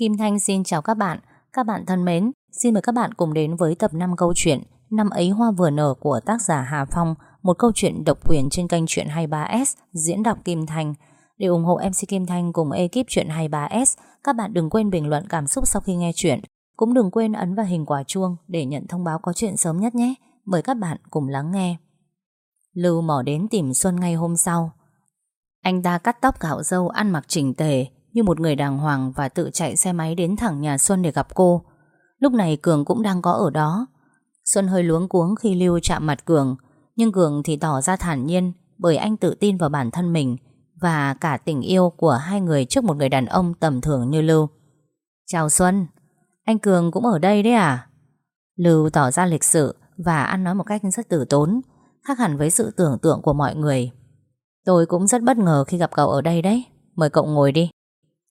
Kim Thanh xin chào các bạn. Các bạn thân mến, xin mời các bạn cùng đến với tập 5 câu chuyện Năm ấy hoa vừa nở của tác giả Hà Phong, một câu chuyện độc quyền trên kênh Chuyện 23S diễn đọc Kim Thanh. Để ủng hộ MC Kim Thanh cùng ekip Chuyện 23S, các bạn đừng quên bình luận cảm xúc sau khi nghe chuyện. Cũng đừng quên ấn vào hình quả chuông để nhận thông báo có chuyện sớm nhất nhé. Mời các bạn cùng lắng nghe. Lưu mò đến tìm Xuân ngay hôm sau. Anh ta cắt tóc gạo dâu ăn mặc chỉnh tề như một người đàng hoàng và tự chạy xe máy đến thẳng nhà Xuân để gặp cô. Lúc này Cường cũng đang có ở đó. Xuân hơi luống cuống khi Lưu chạm mặt Cường, nhưng Cường thì tỏ ra thản nhiên bởi anh tự tin vào bản thân mình và cả tình yêu của hai người trước một người đàn ông tầm thường như Lưu. Chào Xuân, anh Cường cũng ở đây đấy à? Lưu tỏ ra lịch sự và ăn nói một cách rất tử tốn, khác hẳn với sự tưởng tượng của mọi người. Tôi cũng rất bất ngờ khi gặp cậu ở đây đấy, mời cậu ngồi đi.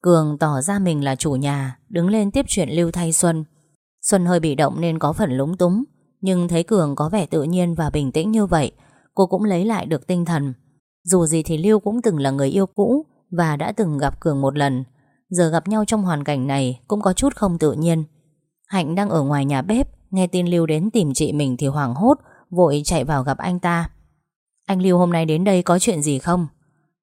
Cường tỏ ra mình là chủ nhà, đứng lên tiếp chuyện Lưu thay Xuân. Xuân hơi bị động nên có phần lúng túng, nhưng thấy Cường có vẻ tự nhiên và bình tĩnh như vậy, cô cũng lấy lại được tinh thần. Dù gì thì Lưu cũng từng là người yêu cũ và đã từng gặp Cường một lần. Giờ gặp nhau trong hoàn cảnh này cũng có chút không tự nhiên. Hạnh đang ở ngoài nhà bếp, nghe tin Lưu đến tìm chị mình thì hoảng hốt, vội chạy vào gặp anh ta. Anh Lưu hôm nay đến đây có chuyện gì không?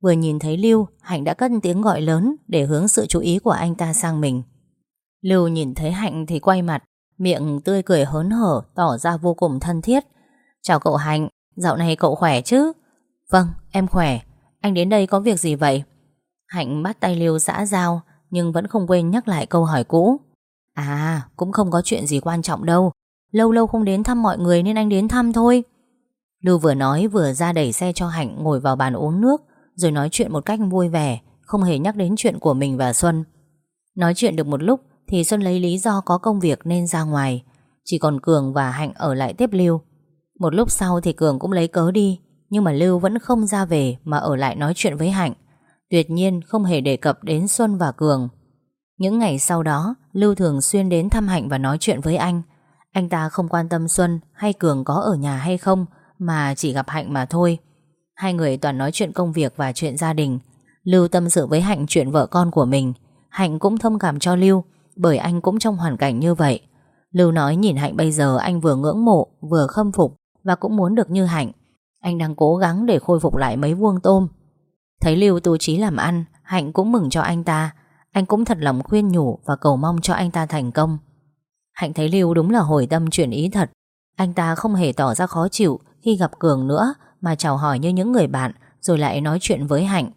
Vừa nhìn thấy Lưu, Hạnh đã cất tiếng gọi lớn để hướng sự chú ý của anh ta sang mình. Lưu nhìn thấy Hạnh thì quay mặt, miệng tươi cười hớn hở, tỏ ra vô cùng thân thiết. Chào cậu Hạnh, dạo này cậu khỏe chứ? Vâng, em khỏe. Anh đến đây có việc gì vậy? Hạnh bắt tay Lưu xã giao, nhưng vẫn không quên nhắc lại câu hỏi cũ. À, cũng không có chuyện gì quan trọng đâu. Lâu lâu không đến thăm mọi người nên anh đến thăm thôi. Lưu vừa nói vừa ra đẩy xe cho Hạnh ngồi vào bàn uống nước, rồi nói chuyện một cách vui vẻ, không hề nhắc đến chuyện của mình và Xuân. Nói chuyện được một lúc thì Xuân lấy lý do có công việc nên ra ngoài, chỉ còn Cường và Hạnh ở lại tiếp Lưu. Một lúc sau thì Cường cũng lấy cớ đi, nhưng mà Lưu vẫn không ra về mà ở lại nói chuyện với Hạnh. Tuyệt nhiên không hề đề cập đến Xuân và Cường. Những ngày sau đó, Lưu thường xuyên đến thăm Hạnh và nói chuyện với anh. Anh ta không quan tâm Xuân hay Cường có ở nhà hay không, mà chỉ gặp Hạnh mà thôi. Hai người toàn nói chuyện công việc và chuyện gia đình. Lưu tâm sự với Hạnh chuyện vợ con của mình. Hạnh cũng thông cảm cho Lưu, Bởi anh cũng trong hoàn cảnh như vậy. Lưu nói nhìn Hạnh bây giờ anh vừa ngưỡng mộ, Vừa khâm phục Và cũng muốn được như Hạnh. Anh đang cố gắng để khôi phục lại mấy vuông tôm. Thấy Lưu tu trí làm ăn, Hạnh cũng mừng cho anh ta. Anh cũng thật lòng khuyên nhủ Và cầu mong cho anh ta thành công. Hạnh thấy Lưu đúng là hồi tâm chuyển ý thật. Anh ta không hề tỏ ra khó chịu Khi gặp Cường nữa mà chào hỏi như những người bạn rồi lại nói chuyện với Hạnh.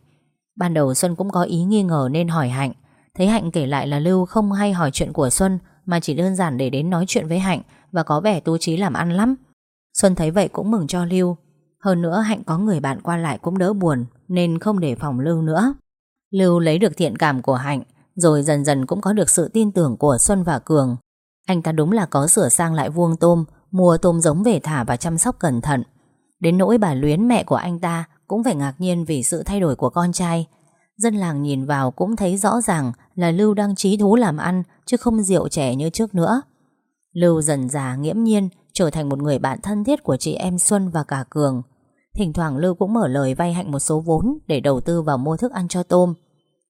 Ban đầu Xuân cũng có ý nghi ngờ nên hỏi Hạnh. Thấy Hạnh kể lại là Lưu không hay hỏi chuyện của Xuân mà chỉ đơn giản để đến nói chuyện với Hạnh và có vẻ tu trí làm ăn lắm. Xuân thấy vậy cũng mừng cho Lưu. Hơn nữa Hạnh có người bạn qua lại cũng đỡ buồn nên không để phòng Lưu nữa. Lưu lấy được thiện cảm của Hạnh rồi dần dần cũng có được sự tin tưởng của Xuân và Cường. Anh ta đúng là có sửa sang lại vuông tôm, mua tôm giống về thả và chăm sóc cẩn thận. Đến nỗi bà Luyến mẹ của anh ta cũng phải ngạc nhiên vì sự thay đổi của con trai. Dân làng nhìn vào cũng thấy rõ ràng là Lưu đang trí thú làm ăn chứ không rượu trẻ như trước nữa. Lưu dần già nghiễm nhiên trở thành một người bạn thân thiết của chị em Xuân và cả Cường. Thỉnh thoảng Lưu cũng mở lời vay Hạnh một số vốn để đầu tư vào mua thức ăn cho tôm.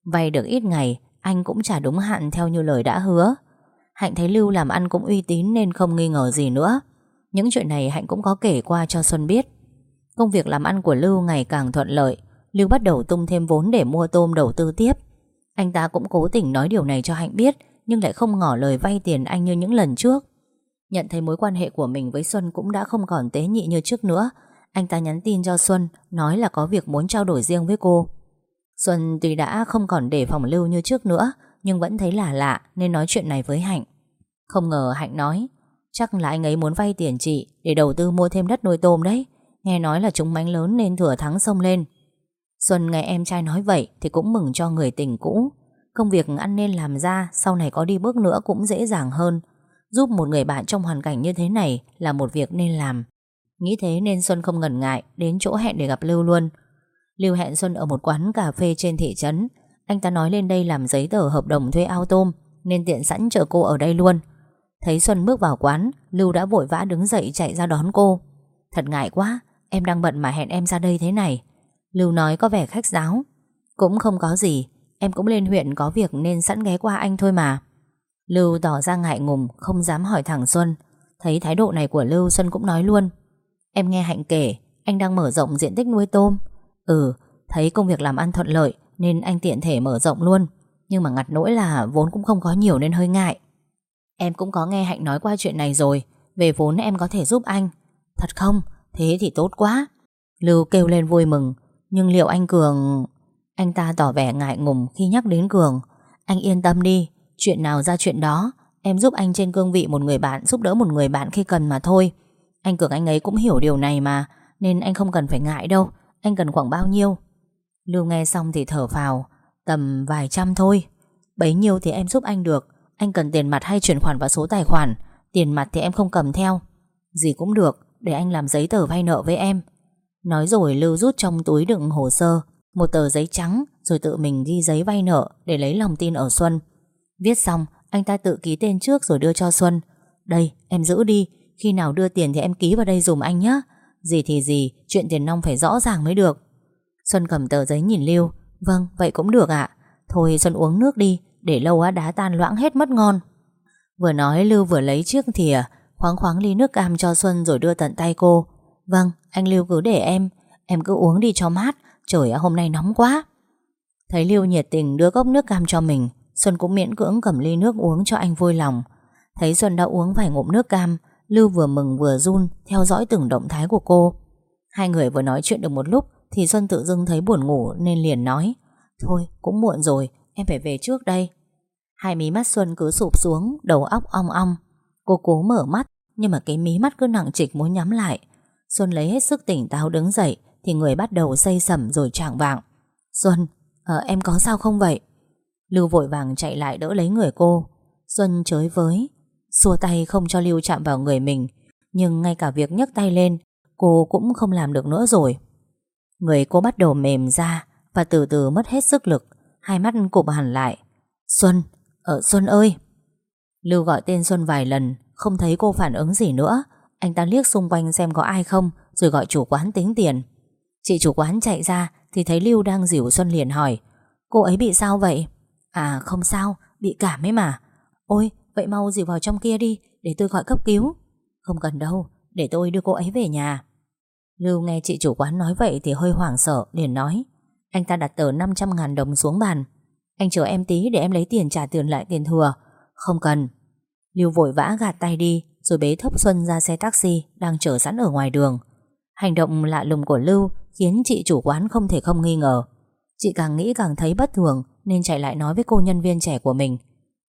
Vay được ít ngày, anh cũng trả đúng hạn theo như lời đã hứa. Hạnh thấy Lưu làm ăn cũng uy tín nên không nghi ngờ gì nữa. Những chuyện này Hạnh cũng có kể qua cho Xuân biết. Công việc làm ăn của Lưu ngày càng thuận lợi. Lưu bắt đầu tung thêm vốn để mua tôm đầu tư tiếp. Anh ta cũng cố tình nói điều này cho Hạnh biết, Nhưng lại không ngỏ lời vay tiền anh như những lần trước. Nhận thấy mối quan hệ của mình với Xuân Cũng đã không còn tế nhị như trước nữa, Anh ta nhắn tin cho Xuân, Nói là có việc muốn trao đổi riêng với cô. Xuân tuy đã không còn để phòng Lưu như trước nữa, Nhưng vẫn thấy là lạ Nên nói chuyện này với Hạnh. Không ngờ Hạnh nói, Chắc là anh ấy muốn vay tiền chị Để đầu tư mua thêm đất nuôi tôm đấy. Nghe nói là chúng mánh lớn nên thừa thắng xông lên. Xuân nghe em trai nói vậy Thì cũng mừng cho người tình cũ. Công việc ăn nên làm ra, Sau này có đi bước nữa cũng dễ dàng hơn. Giúp một người bạn trong hoàn cảnh như thế này Là một việc nên làm. Nghĩ thế nên Xuân không ngần ngại, Đến chỗ hẹn để gặp Lưu luôn. Lưu hẹn Xuân ở một quán cà phê trên thị trấn. Anh ta nói lên đây làm giấy tờ hợp đồng thuê ao tôm Nên tiện sẵn chờ cô ở đây luôn. Thấy Xuân bước vào quán, Lưu đã vội vã đứng dậy chạy ra đón cô. Thật ngại quá Em đang bận mà hẹn em ra đây thế này. Lưu nói có vẻ khách giáo Cũng không có gì. Em cũng lên huyện có việc nên sẵn ghé qua anh thôi mà. Lưu tỏ ra ngại ngùng, Không dám hỏi thẳng Xuân. Thấy thái độ này của Lưu, Xuân cũng nói luôn. Em nghe Hạnh kể, Anh đang mở rộng diện tích nuôi tôm. Ừ Thấy công việc làm ăn thuận lợi Nên anh tiện thể mở rộng luôn. Nhưng mà ngặt nỗi là vốn cũng không có nhiều nên hơi ngại. Em cũng có nghe Hạnh nói qua chuyện này rồi. Về vốn em có thể giúp anh. Thật không? Thế thì tốt quá. Lưu kêu lên vui mừng. Nhưng liệu anh Cường... Anh ta tỏ vẻ ngại ngùng khi nhắc đến Cường. Anh yên tâm đi, Chuyện nào ra chuyện đó, Em giúp anh trên cương vị một người bạn, Giúp đỡ một người bạn khi cần mà thôi. Anh Cường, anh ấy cũng hiểu điều này mà, Nên anh không cần phải ngại đâu. Anh cần khoảng bao nhiêu? Lưu nghe xong thì thở phào, Tầm vài trăm thôi. Bấy nhiêu thì em giúp anh được. Anh cần tiền mặt hay chuyển khoản vào số tài khoản? Tiền mặt thì em không cầm theo. Gì cũng được để anh làm giấy tờ vay nợ với em. Nói rồi Lưu rút trong túi đựng hồ sơ, Một tờ giấy trắng, Rồi tự mình ghi giấy vay nợ Để lấy lòng tin ở Xuân. Viết xong, anh ta tự ký tên trước rồi đưa cho Xuân. Đây, em giữ đi, Khi nào đưa tiền thì em ký vào đây dùm anh nhé Gì thì gì, Chuyện tiền nong phải rõ ràng mới được. Xuân cầm tờ giấy nhìn Lưu. Vâng vậy cũng được ạ. Thôi Xuân uống nước đi, Để lâu á đá tan loãng hết mất ngon. Vừa nói Lưu vừa lấy chiếc thìa Khoáng khoáng ly nước cam cho Xuân rồi đưa tận tay cô. Vâng anh Lưu cứ để em. Em cứ uống đi cho mát. Trời hôm nay nóng quá. Thấy Lưu nhiệt tình đưa cốc nước cam cho mình, Xuân cũng miễn cưỡng cầm ly nước uống cho anh vui lòng. Thấy Xuân đã uống vài ngụm nước cam, Lưu vừa mừng vừa run, Theo dõi từng động thái của cô. Hai người vừa nói chuyện được một lúc, Thì Xuân tự dưng thấy buồn ngủ nên liền nói, Thôi, cũng muộn rồi, Em phải về trước đây. Hai mí mắt Xuân cứ sụp xuống, Đầu óc ong ong. Cô cố mở mắt Nhưng mà cái mí mắt cứ nặng trịch muốn nhắm lại. Xuân lấy hết sức tỉnh táo đứng dậy Thì người bắt đầu say sẩm rồi trạng vạng. Xuân à, Em có sao không vậy? Lưu vội vàng chạy lại đỡ lấy người cô. Xuân chới với Xua tay không cho Lưu chạm vào người mình Nhưng ngay cả việc nhấc tay lên Cô cũng không làm được nữa rồi. Người cô bắt đầu mềm ra Và từ từ mất hết sức lực Hai mắt cụp hẳn lại. Xuân, ở Xuân ơi! Lưu gọi tên Xuân vài lần Không thấy cô phản ứng gì nữa. Anh ta liếc xung quanh xem có ai không Rồi gọi chủ quán tính tiền. Chị chủ quán chạy ra Thì thấy Lưu đang dìu Xuân liền hỏi Cô ấy bị sao vậy? À không sao, bị cảm ấy mà. Ôi, vậy mau dìu vào trong kia đi Để tôi gọi cấp cứu. Không cần đâu, để tôi đưa cô ấy về nhà. Lưu nghe chị chủ quán nói vậy Thì hơi hoảng sợ, liền nói Anh ta đặt tờ 500 ngàn đồng xuống bàn. Anh chờ em tí để em lấy tiền trả tiền lại tiền thừa. Không cần. Lưu vội vã gạt tay đi, Rồi bế thốc Xuân ra xe taxi Đang chờ sẵn ở ngoài đường. Hành động lạ lùng của Lưu Khiến chị chủ quán không thể không nghi ngờ. Chị càng nghĩ càng thấy bất thường Nên chạy lại nói với cô nhân viên trẻ của mình.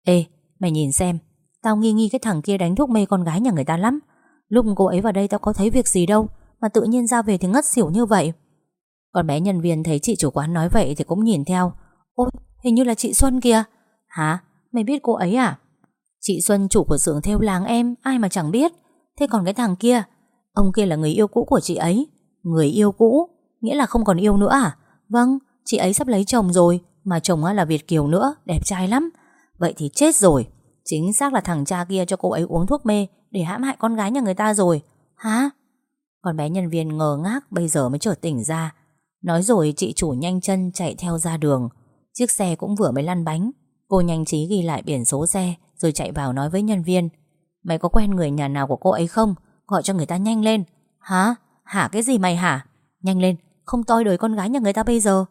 Ê, mày nhìn xem, Tao nghi nghi cái thằng kia đánh thuốc mê con gái nhà người ta lắm. Lúc cô ấy vào đây tao có thấy việc gì đâu Mà tự nhiên ra về thì ngất xỉu như vậy. Còn bé nhân viên thấy chị chủ quán nói vậy Thì cũng nhìn theo. Ôi, hình như là chị Xuân kìa. Hả? Mày biết cô ấy à? Chị Xuân chủ của xưởng theo làng em, Ai mà chẳng biết. Thế còn cái thằng kia? Ông kia là người yêu cũ của chị ấy. Người yêu cũ? Nghĩa là không còn yêu nữa à? Vâng Chị ấy sắp lấy chồng rồi, Mà chồng là Việt Kiều nữa, Đẹp trai lắm. Vậy thì chết rồi. Chính xác là thằng cha kia cho cô ấy uống thuốc mê Để hãm hại con gái nhà người ta rồi. Hả? Con bé nhân viên ngờ ngác Bây giờ mới trở tỉnh ra. Nói rồi chị chủ nhanh chân chạy theo ra đường. Chiếc xe cũng vừa mới lăn bánh. Cô nhanh trí ghi lại biển số xe, Rồi chạy vào nói với nhân viên. Mày có quen người nhà nào của cô ấy không? Gọi cho người ta nhanh lên. Hả? Hả cái gì mày hả? Nhanh lên, không toi đời con gái nhà người ta bây giờ.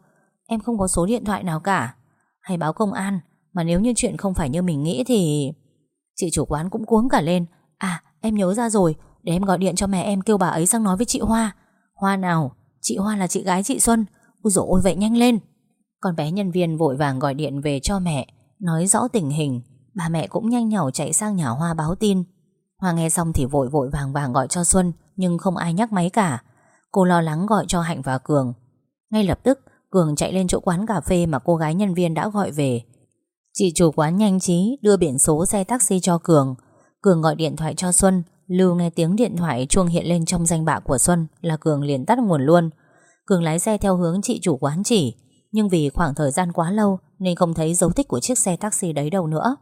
Em không có số điện thoại nào cả. Hay báo công an, Mà nếu như chuyện không phải như mình nghĩ thì Chị chủ quán cũng cuống cả lên. À em nhớ ra rồi, Để em gọi điện cho mẹ em kêu bà ấy sang nói với chị Hoa. Hoa nào? Chị Hoa là chị gái chị Xuân. Ôi dồi ôi, vậy nhanh lên. Con bé nhân viên vội vàng gọi điện về cho mẹ. Nói rõ tình hình, Bà mẹ cũng nhanh nhỏ chạy sang nhà Hoa báo tin. Hoa nghe xong thì vội vội vàng vàng gọi cho Xuân, Nhưng không ai nhắc máy cả. Cô lo lắng gọi cho Hạnh và Cường. Ngay lập tức, Cường chạy lên chỗ quán cà phê mà cô gái nhân viên đã gọi về. Chị chủ quán nhanh trí đưa biển số xe taxi cho Cường. Cường gọi điện thoại cho Xuân, Lưu nghe tiếng điện thoại chuông hiện lên trong danh bạ của Xuân Là Cường liền tắt nguồn luôn. Cường lái xe theo hướng chị chủ quán chỉ, Nhưng vì khoảng thời gian quá lâu nên không thấy dấu tích của chiếc xe taxi đấy đâu nữa.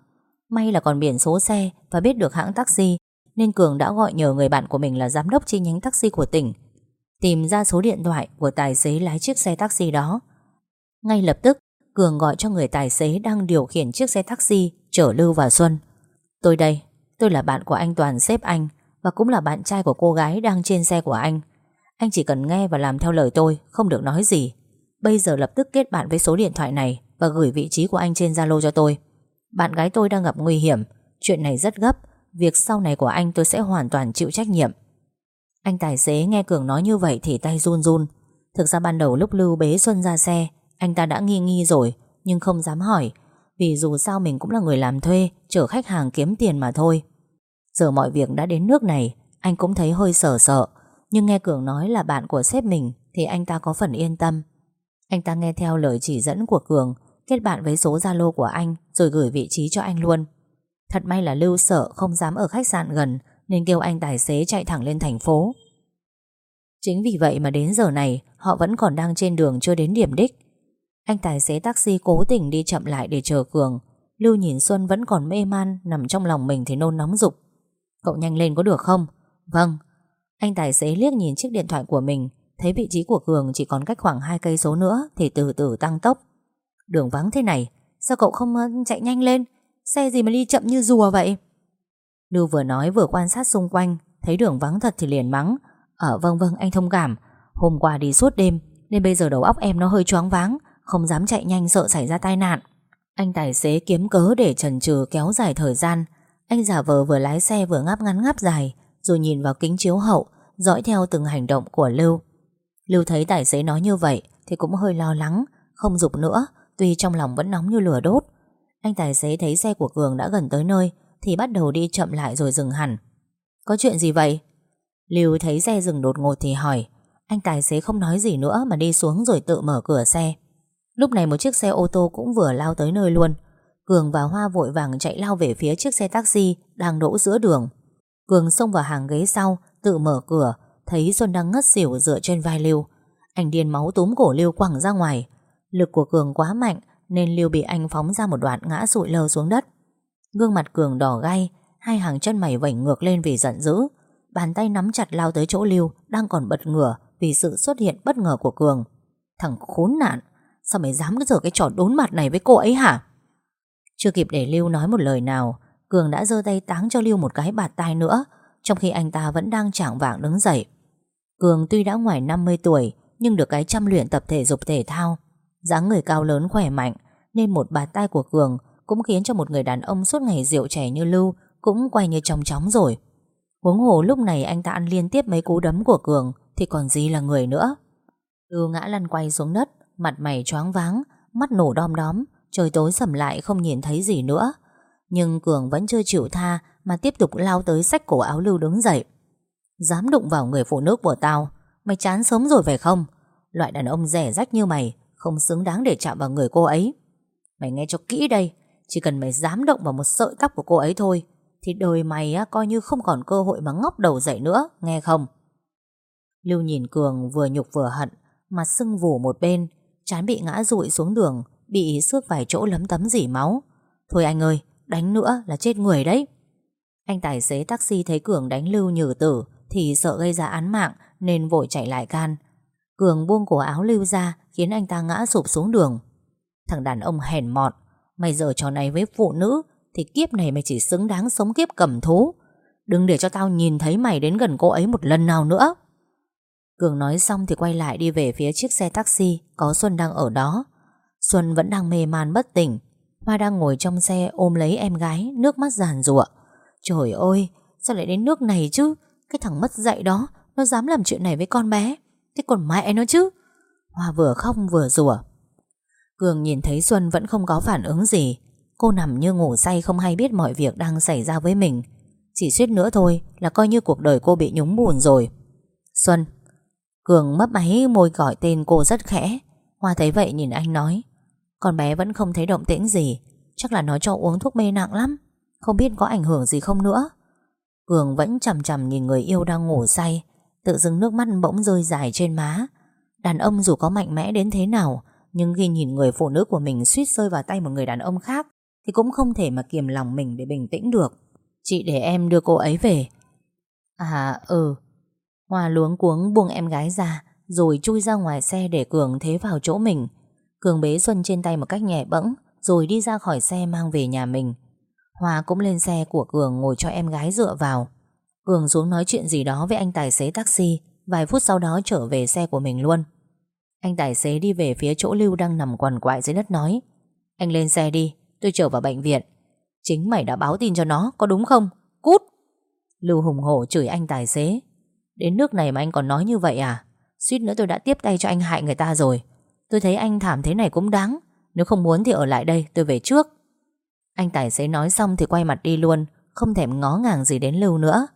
May là còn biển số xe Và biết được hãng taxi Nên Cường đã gọi nhờ người bạn của mình là giám đốc chi nhánh taxi của tỉnh Tìm ra số điện thoại của tài xế lái chiếc xe taxi đó. Ngay lập tức Cường gọi cho người tài xế đang điều khiển chiếc xe taxi chở Lưu và Xuân. Tôi đây, tôi là bạn của anh Toàn sếp anh Và cũng là bạn trai của cô gái đang trên xe của anh. Anh chỉ cần nghe và làm theo lời tôi Không được nói gì. Bây giờ lập tức kết bạn với số điện thoại này. Và gửi vị trí của anh trên Zalo cho tôi. Bạn gái tôi đang gặp nguy hiểm. Chuyện này rất gấp. Việc sau này của anh tôi sẽ hoàn toàn chịu trách nhiệm. Anh tài xế nghe Cường nói như vậy Thì tay run run. Thực ra ban đầu lúc Lưu bế Xuân ra xe, Anh ta đã nghi nghi rồi, Nhưng không dám hỏi, Vì dù sao mình cũng là người làm thuê, Chở khách hàng kiếm tiền mà thôi. Giờ mọi việc đã đến nước này, Anh cũng thấy hơi sợ sợ Nhưng nghe Cường nói là bạn của sếp mình Thì anh ta có phần yên tâm. Anh ta nghe theo lời chỉ dẫn của Cường Kết bạn với số Zalo của anh Rồi gửi vị trí cho anh luôn. Thật may là Lưu sợ không dám ở khách sạn gần Nên kêu anh tài xế chạy thẳng lên thành phố. Chính vì vậy mà đến giờ này, Họ vẫn còn đang trên đường chưa đến điểm đích. Anh tài xế taxi cố tình đi chậm lại để chờ Cường. Lưu nhìn Xuân vẫn còn mê man, Nằm trong lòng mình thì nôn nóng dục Cậu nhanh lên có được không? Vâng. Anh tài xế liếc nhìn chiếc điện thoại của mình, Thấy vị trí của Cường chỉ còn cách khoảng 2 cây số nữa Thì từ từ tăng tốc. Đường vắng thế này, Sao cậu không chạy nhanh lên? Xe gì mà đi chậm như rùa vậy? Lưu vừa nói vừa quan sát xung quanh, Thấy đường vắng thật thì liền mắng. Ờ vâng vâng anh thông cảm. Hôm qua đi suốt đêm, Nên bây giờ đầu óc em nó hơi choáng váng, Không dám chạy nhanh sợ xảy ra tai nạn. Anh tài xế kiếm cớ để chần chừ kéo dài thời gian. Anh giả vờ vừa lái xe vừa ngáp ngắn ngáp dài, Rồi nhìn vào kính chiếu hậu, Dõi theo từng hành động của Lưu. Lưu thấy tài xế nói như vậy Thì cũng hơi lo lắng, Không dục nữa. Tuy trong lòng vẫn nóng như lửa đốt, Anh tài xế thấy xe của Cường đã gần tới nơi Thì bắt đầu đi chậm lại rồi dừng hẳn. Có chuyện gì vậy? Lưu thấy xe dừng đột ngột thì hỏi. Anh tài xế không nói gì nữa Mà đi xuống rồi tự mở cửa xe. Lúc này một chiếc xe ô tô cũng vừa lao tới nơi luôn. Cường và Hoa vội vàng chạy lao về phía chiếc xe taxi Đang đỗ giữa đường. Cường xông vào hàng ghế sau, Tự mở cửa, Thấy Xuân đang ngất xỉu dựa trên vai Lưu. Anh điên máu túm cổ Lưu quẳng ra ngoài. Lực của Cường quá mạnh, Nên Lưu bị anh phóng ra một đoạn ngã sụi lơ xuống đất. Gương mặt Cường đỏ gay Hai hàng chân mày vảnh ngược lên vì giận dữ. Bàn tay nắm chặt lao tới chỗ Lưu, Đang còn bật ngửa Vì sự xuất hiện bất ngờ của Cường. Thằng khốn nạn, Sao mày dám giở cái trò đốn mặt này với cô ấy hả? Chưa kịp để Lưu nói một lời nào, Cường đã giơ tay táng cho Lưu một cái bạt tai nữa, Trong khi anh ta vẫn đang chảng vạng đứng dậy. Cường tuy đã ngoài 50 tuổi, Nhưng được cái chăm luyện tập thể dục thể thao dáng người cao lớn khỏe mạnh, Nên một bạt tay của Cường Cũng khiến cho một người đàn ông suốt ngày rượu trẻ như Lưu Cũng quay như trong chóng rồi. Huống hồ lúc này anh ta ăn liên tiếp mấy cú đấm của Cường Thì còn gì là người nữa. Lưu ngã lăn quay xuống đất, Mặt mày choáng váng, Mắt nổ đom đóm, Trời tối sầm lại không nhìn thấy gì nữa. Nhưng Cường vẫn chưa chịu tha Mà tiếp tục lao tới sách cổ áo Lưu đứng dậy. Dám đụng vào người phụ nữ của tao, Mày chán sớm rồi phải không? Loại đàn ông rẻ rách như mày không xứng đáng để chạm vào người cô ấy Mày nghe cho kỹ đây Chỉ cần mày dám động vào một sợi tóc của cô ấy thôi thì đời mày á, coi như không còn cơ hội mà ngóc đầu dậy nữa, nghe không? Lưu nhìn Cường vừa nhục vừa hận, mặt sưng vù một bên, chán bị ngã rụi xuống đường, bị xước vài chỗ lấm tấm dỉ máu. Thôi anh ơi, đánh nữa là chết người đấy. Anh tài xế taxi thấy Cường đánh Lưu nhử tử thì sợ gây ra án mạng nên vội chạy lại can. Cường buông cổ áo Lưu ra khiến anh ta ngã sụp xuống đường. Thằng đàn ông hèn mọn, mày giờ trò này với phụ nữ thì kiếp này mày chỉ xứng đáng sống kiếp cầm thú. Đừng để cho tao nhìn thấy mày đến gần cô ấy một lần nào nữa. Cường nói xong thì quay lại đi về phía chiếc xe taxi Có Xuân đang ở đó. Xuân vẫn đang mê man bất tỉnh. Hoa đang ngồi trong xe ôm lấy em gái Nước mắt giàn rụa Trời ơi sao lại đến nước này chứ? Cái thằng mất dạy đó Nó dám làm chuyện này với con bé. Thế còn mẹ nó chứ? Hoa vừa khóc vừa rủa. Cường nhìn thấy Xuân vẫn không có phản ứng gì. Cô nằm như ngủ say không hay biết mọi việc đang xảy ra với mình. Chỉ suýt nữa thôi là coi như cuộc đời cô bị nhúng bùn rồi. Xuân Cường mấp máy môi gọi tên cô rất khẽ. Hoa thấy vậy nhìn anh nói, Con bé vẫn không thấy động tĩnh gì. Chắc là nó cho uống thuốc mê nặng lắm. Không biết có ảnh hưởng gì không nữa. Cường vẫn chầm chầm nhìn người yêu đang ngủ say. Tự dưng nước mắt bỗng rơi dài trên má Đàn ông dù có mạnh mẽ đến thế nào, Nhưng khi nhìn người phụ nữ của mình suýt rơi vào tay một người đàn ông khác, thì cũng không thể mà kiềm lòng mình để bình tĩnh được. Chị để em đưa cô ấy về. À ừ. Hoa luống cuống buông em gái ra, rồi chui ra ngoài xe để Cường thế vào chỗ mình. Cường bế Xuân trên tay một cách nhẹ bẫng, rồi đi ra khỏi xe mang về nhà mình. Hoa cũng lên xe của Cường ngồi cho em gái dựa vào Cường xuống nói chuyện gì đó với anh tài xế taxi, Vài phút sau đó trở về xe của mình luôn. Anh tài xế đi về phía chỗ Lưu đang nằm quằn quại dưới đất nói, Anh lên xe đi, Tôi trở vào bệnh viện. Chính mày đã báo tin cho nó, có đúng không? Cút! Lưu hùng hổ chửi anh tài xế, Đến nước này mà anh còn nói như vậy à? Suýt nữa tôi đã tiếp tay cho anh hại người ta rồi. Tôi thấy anh thảm thế này cũng đáng. Nếu không muốn thì ở lại đây, tôi về trước. Anh tài xế nói xong thì quay mặt đi luôn, Không thèm ngó ngàng gì đến Lưu nữa.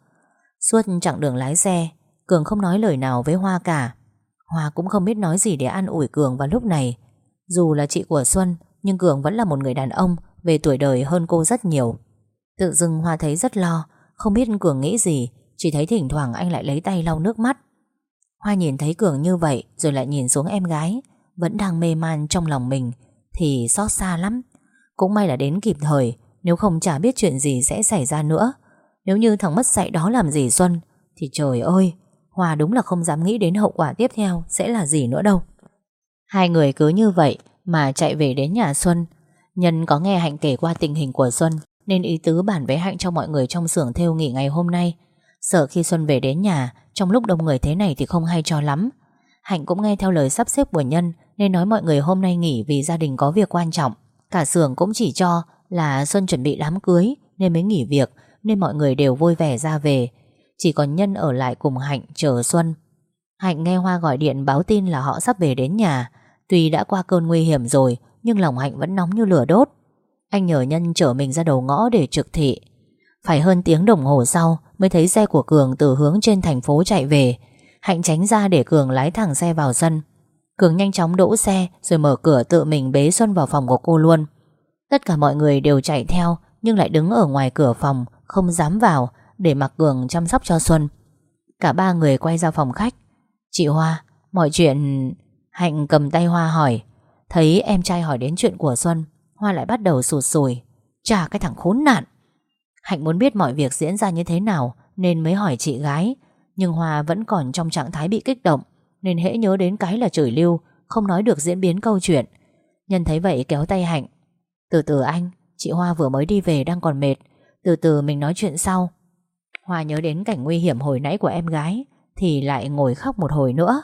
Suốt chặng đường lái xe, Cường không nói lời nào với Hoa cả. Hoa cũng không biết nói gì để an ủi Cường vào lúc này. Dù là chị của Xuân, Nhưng Cường vẫn là một người đàn ông Về tuổi đời hơn cô rất nhiều. Tự dưng Hoa thấy rất lo, Không biết Cường nghĩ gì, Chỉ thấy thỉnh thoảng anh lại lấy tay lau nước mắt. Hoa nhìn thấy Cường như vậy, Rồi lại nhìn xuống em gái, Vẫn đang mê man trong lòng mình, Thì xót xa lắm. Cũng may là đến kịp thời, Nếu không chả biết chuyện gì sẽ xảy ra nữa. Nếu như thằng mất dạy đó làm gì Xuân? Thì trời ơi, Hòa đúng là không dám nghĩ đến hậu quả tiếp theo Sẽ là gì nữa đâu. Hai người cứ như vậy Mà chạy về đến nhà Xuân. Nhân có nghe Hạnh kể qua tình hình của Xuân, Nên ý tứ bản với Hạnh cho mọi người trong xưởng theo nghỉ ngày hôm nay. Sợ khi Xuân về đến nhà, Trong lúc đông người thế này thì không hay cho lắm. Hạnh cũng nghe theo lời sắp xếp của Nhân, Nên nói mọi người hôm nay nghỉ vì gia đình có việc quan trọng. Cả xưởng cũng chỉ cho là Xuân chuẩn bị đám cưới, Nên mới nghỉ việc. Nên mọi người đều vui vẻ ra về. Chỉ còn Nhân ở lại cùng Hạnh chờ Xuân. Hạnh nghe Hoa gọi điện báo tin là họ sắp về đến nhà. Tuy đã qua cơn nguy hiểm rồi, Nhưng lòng Hạnh vẫn nóng như lửa đốt. Anh nhờ Nhân chở mình ra đầu ngõ để trực thị. Phải hơn tiếng đồng hồ sau Mới thấy xe của Cường từ hướng trên thành phố chạy về. Hạnh tránh ra để Cường lái thẳng xe vào sân. Cường nhanh chóng đỗ xe Rồi mở cửa tự mình bế Xuân vào phòng của cô luôn. Tất cả mọi người đều chạy theo, Nhưng lại đứng ở ngoài cửa phòng không dám vào Để mặc Cường chăm sóc cho Xuân. Cả ba người quay ra phòng khách. Chị Hoa, mọi chuyện... Hạnh cầm tay Hoa hỏi. Thấy em trai hỏi đến chuyện của Xuân Hoa lại bắt đầu sụt sùi. Chà cái thằng khốn nạn. Hạnh muốn biết mọi việc diễn ra như thế nào Nên mới hỏi chị gái. Nhưng Hoa vẫn còn trong trạng thái bị kích động Nên hễ nhớ đến cái là chửi lưu Không nói được diễn biến câu chuyện. Nhân thấy vậy kéo tay Hạnh. Từ từ anh Chị Hoa vừa mới đi về đang còn mệt. Từ từ mình nói chuyện sau. Hòa nhớ đến cảnh nguy hiểm hồi nãy của em gái, Thì lại ngồi khóc một hồi nữa.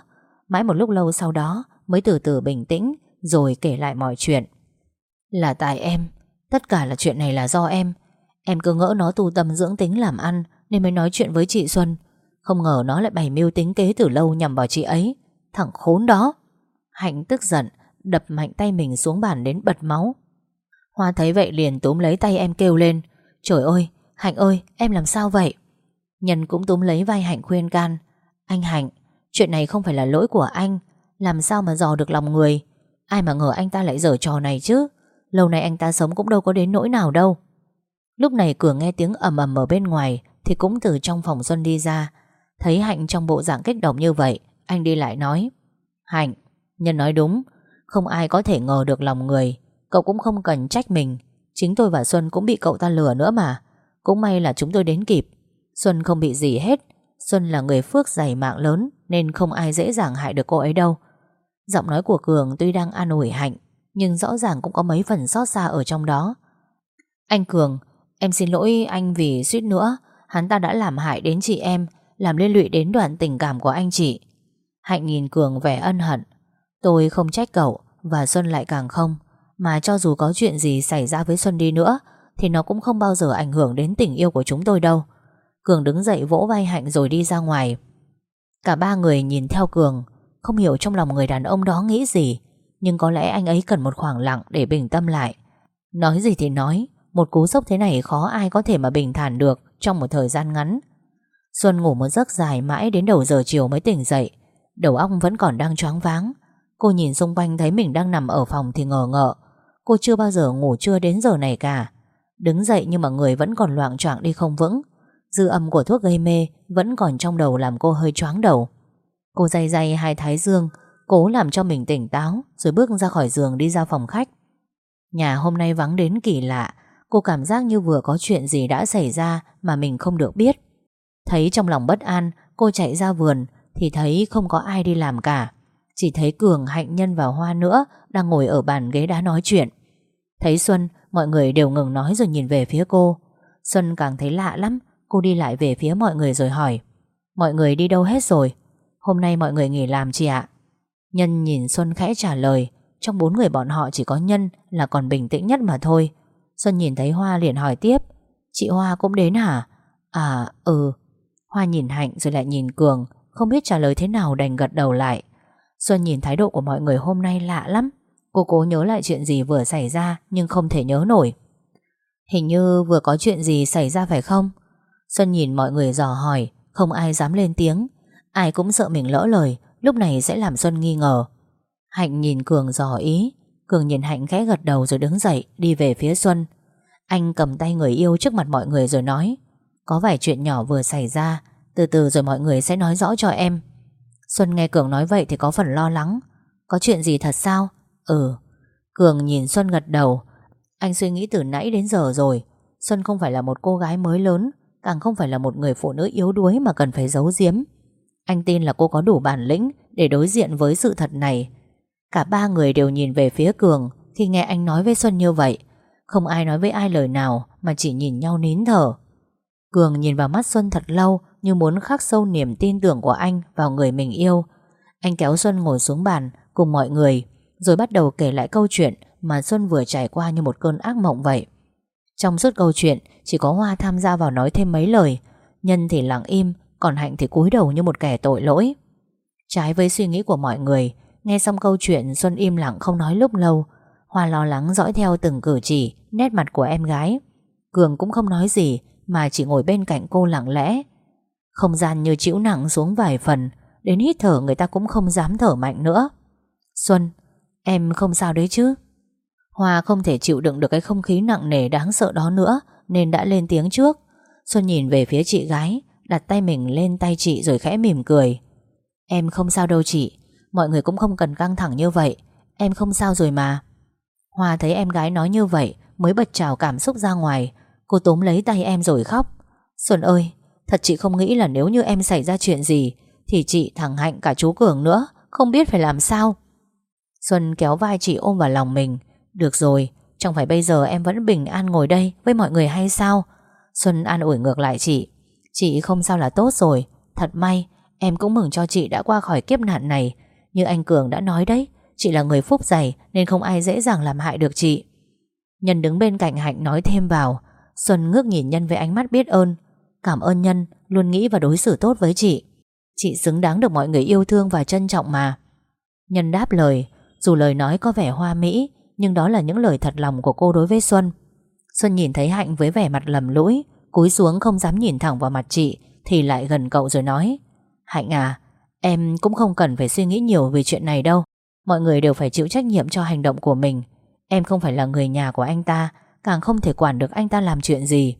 Mãi một lúc lâu sau đó, Mới từ từ bình tĩnh, Rồi kể lại mọi chuyện. Là tại em, Tất cả là chuyện này là do em. Em cứ ngỡ nó tu tâm dưỡng tính làm ăn, Nên mới nói chuyện với chị Xuân. Không ngờ nó lại bày mưu tính kế từ lâu nhằm vào chị ấy. Thằng khốn đó. Hạnh tức giận, Đập mạnh tay mình xuống bàn đến bật máu. Hoa thấy vậy liền túm lấy tay em kêu lên. Trời ơi Hạnh ơi em làm sao vậy? Nhân cũng túm lấy vai Hạnh khuyên can. Anh Hạnh Chuyện này không phải là lỗi của anh. Làm sao mà dò được lòng người? Ai mà ngờ anh ta lại dở trò này chứ? Lâu nay anh ta sống cũng đâu có đến nỗi nào đâu. Lúc này cửa nghe tiếng ầm ầm ở bên ngoài Thì cũng từ trong phòng Xuân đi ra. Thấy Hạnh trong bộ dạng kích động như vậy Anh đi lại nói Hạnh, Nhân nói đúng. Không ai có thể ngờ được lòng người. Cậu cũng không cần trách mình. Chính tôi và Xuân cũng bị cậu ta lừa nữa mà. Cũng may là chúng tôi đến kịp. Xuân không bị gì hết. Xuân là người phước dày mạng lớn, Nên không ai dễ dàng hại được cô ấy đâu. Giọng nói của Cường tuy đang an ủi Hạnh, Nhưng rõ ràng cũng có mấy phần xót xa ở trong đó. Anh Cường, Em xin lỗi anh vì suýt nữa. Hắn ta đã làm hại đến chị em, Làm liên lụy đến đoạn tình cảm của anh chị. Hạnh nhìn Cường vẻ ân hận. Tôi không trách cậu, Và Xuân lại càng không. Mà cho dù có chuyện gì xảy ra với Xuân đi nữa, Thì nó cũng không bao giờ ảnh hưởng đến tình yêu của chúng tôi đâu. Cường đứng dậy vỗ vai Hạnh rồi đi ra ngoài. Cả ba người nhìn theo Cường, Không hiểu trong lòng người đàn ông đó nghĩ gì, Nhưng có lẽ anh ấy cần một khoảng lặng để bình tâm lại. Nói gì thì nói, một cú sốc thế này khó ai có thể mà bình thản được Trong một thời gian ngắn. Xuân ngủ một giấc dài mãi đến đầu giờ chiều mới tỉnh dậy, Đầu óc vẫn còn đang choáng váng. Cô nhìn xung quanh thấy mình đang nằm ở phòng thì ngờ ngợ Cô chưa bao giờ ngủ trưa đến giờ này cả. Đứng dậy nhưng mà người vẫn còn loạn choạng đi không vững. Dư âm của thuốc gây mê Vẫn còn trong đầu làm cô hơi choáng đầu. Cô day day hai thái dương Cố làm cho mình tỉnh táo Rồi bước ra khỏi giường đi ra phòng khách. Nhà hôm nay vắng đến kỳ lạ Cô cảm giác như vừa có chuyện gì đã xảy ra Mà mình không được biết. Thấy trong lòng bất an Cô chạy ra vườn Thì thấy không có ai đi làm cả. Chỉ thấy Cường, Hạnh Nhân và Hoa nữa Đang ngồi ở bàn ghế đá nói chuyện. Thấy Xuân, Mọi người đều ngừng nói rồi nhìn về phía cô. Xuân càng thấy lạ lắm, Cô đi lại về phía mọi người rồi hỏi, Mọi người đi đâu hết rồi? Hôm nay mọi người nghỉ làm chị ạ. Nhân nhìn Xuân khẽ trả lời, Trong bốn người bọn họ chỉ có Nhân Là còn bình tĩnh nhất mà thôi. Xuân nhìn thấy Hoa liền hỏi tiếp, Chị Hoa cũng đến hả? À ừ. Hoa nhìn Hạnh rồi lại nhìn Cường, Không biết trả lời thế nào đành gật đầu lại. Xuân nhìn thái độ của mọi người hôm nay lạ lắm Cô cố nhớ lại chuyện gì vừa xảy ra Nhưng không thể nhớ nổi. Hình như vừa có chuyện gì xảy ra phải không? Xuân nhìn mọi người dò hỏi, Không ai dám lên tiếng. Ai cũng sợ mình lỡ lời, Lúc này sẽ làm Xuân nghi ngờ. Hạnh nhìn Cường dò ý. Cường nhìn Hạnh khẽ gật đầu rồi đứng dậy, Đi về phía Xuân. Anh cầm tay người yêu trước mặt mọi người rồi nói, Có vài chuyện nhỏ vừa xảy ra, Từ từ rồi mọi người sẽ nói rõ cho em. Xuân nghe Cường nói vậy thì có phần lo lắng. Có chuyện gì thật sao? Ừ Cường nhìn Xuân gật đầu. Anh suy nghĩ từ nãy đến giờ rồi. Xuân không phải là một cô gái mới lớn, Càng không phải là một người phụ nữ yếu đuối Mà cần phải giấu giếm. Anh tin là cô có đủ bản lĩnh Để đối diện với sự thật này. Cả ba người đều nhìn về phía Cường Khi nghe anh nói với Xuân như vậy. Không ai nói với ai lời nào, Mà chỉ nhìn nhau nín thở. Cường nhìn vào mắt Xuân thật lâu, Như muốn khắc sâu niềm tin tưởng của anh Vào người mình yêu. Anh kéo Xuân ngồi xuống bàn, Cùng mọi người rồi bắt đầu kể lại câu chuyện Mà Xuân vừa trải qua như một cơn ác mộng vậy. Trong suốt câu chuyện, Chỉ có Hoa tham gia vào nói thêm mấy lời. Nhân thì lặng im, Còn Hạnh thì cúi đầu như một kẻ tội lỗi. Trái với suy nghĩ của mọi người, Nghe xong câu chuyện Xuân im lặng không nói lúc lâu, Hoa lo lắng dõi theo từng cử chỉ, Nét mặt của em gái. Cường cũng không nói gì, Mà chỉ ngồi bên cạnh cô lặng lẽ. Không gian như chịu nặng xuống vài phần, Đến hít thở người ta cũng không dám thở mạnh nữa. Xuân Em không sao đấy chứ? Hoa không thể chịu đựng được cái không khí nặng nề đáng sợ đó nữa, Nên đã lên tiếng trước. Xuân nhìn về phía chị gái, Đặt tay mình lên tay chị rồi khẽ mỉm cười. Em không sao đâu chị, Mọi người cũng không cần căng thẳng như vậy, Em không sao rồi mà. Hoa thấy em gái nói như vậy Mới bật trào cảm xúc ra ngoài, Cô túm lấy tay em rồi khóc. Xuân ơi, Thật chị không nghĩ là nếu như em xảy ra chuyện gì Thì chị thằng Hạnh cả chú Cường nữa, Không biết phải làm sao. Xuân kéo vai chị ôm vào lòng mình. Được rồi, Chẳng phải bây giờ em vẫn bình an ngồi đây Với mọi người hay sao? Xuân an ủi ngược lại chị. Chị không sao là tốt rồi. Thật may, Em cũng mừng cho chị đã qua khỏi kiếp nạn này. Như anh Cường đã nói đấy, Chị là người phúc dày Nên không ai dễ dàng làm hại được chị. Nhân đứng bên cạnh Hạnh nói thêm vào. Xuân ngước nhìn Nhân với ánh mắt biết ơn. Cảm ơn Nhân, Luôn nghĩ và đối xử tốt với chị. Chị xứng đáng được mọi người yêu thương và trân trọng mà. Nhân đáp lời. Dù lời nói có vẻ hoa mỹ, Nhưng đó là những lời thật lòng của cô đối với Xuân. Xuân nhìn thấy Hạnh với vẻ mặt lầm lũi, Cúi xuống không dám nhìn thẳng vào mặt chị, Thì lại gần cậu rồi nói, Hạnh à Em cũng không cần phải suy nghĩ nhiều về chuyện này đâu. Mọi người đều phải chịu trách nhiệm cho hành động của mình. Em không phải là người nhà của anh ta, Càng không thể quản được anh ta làm chuyện gì.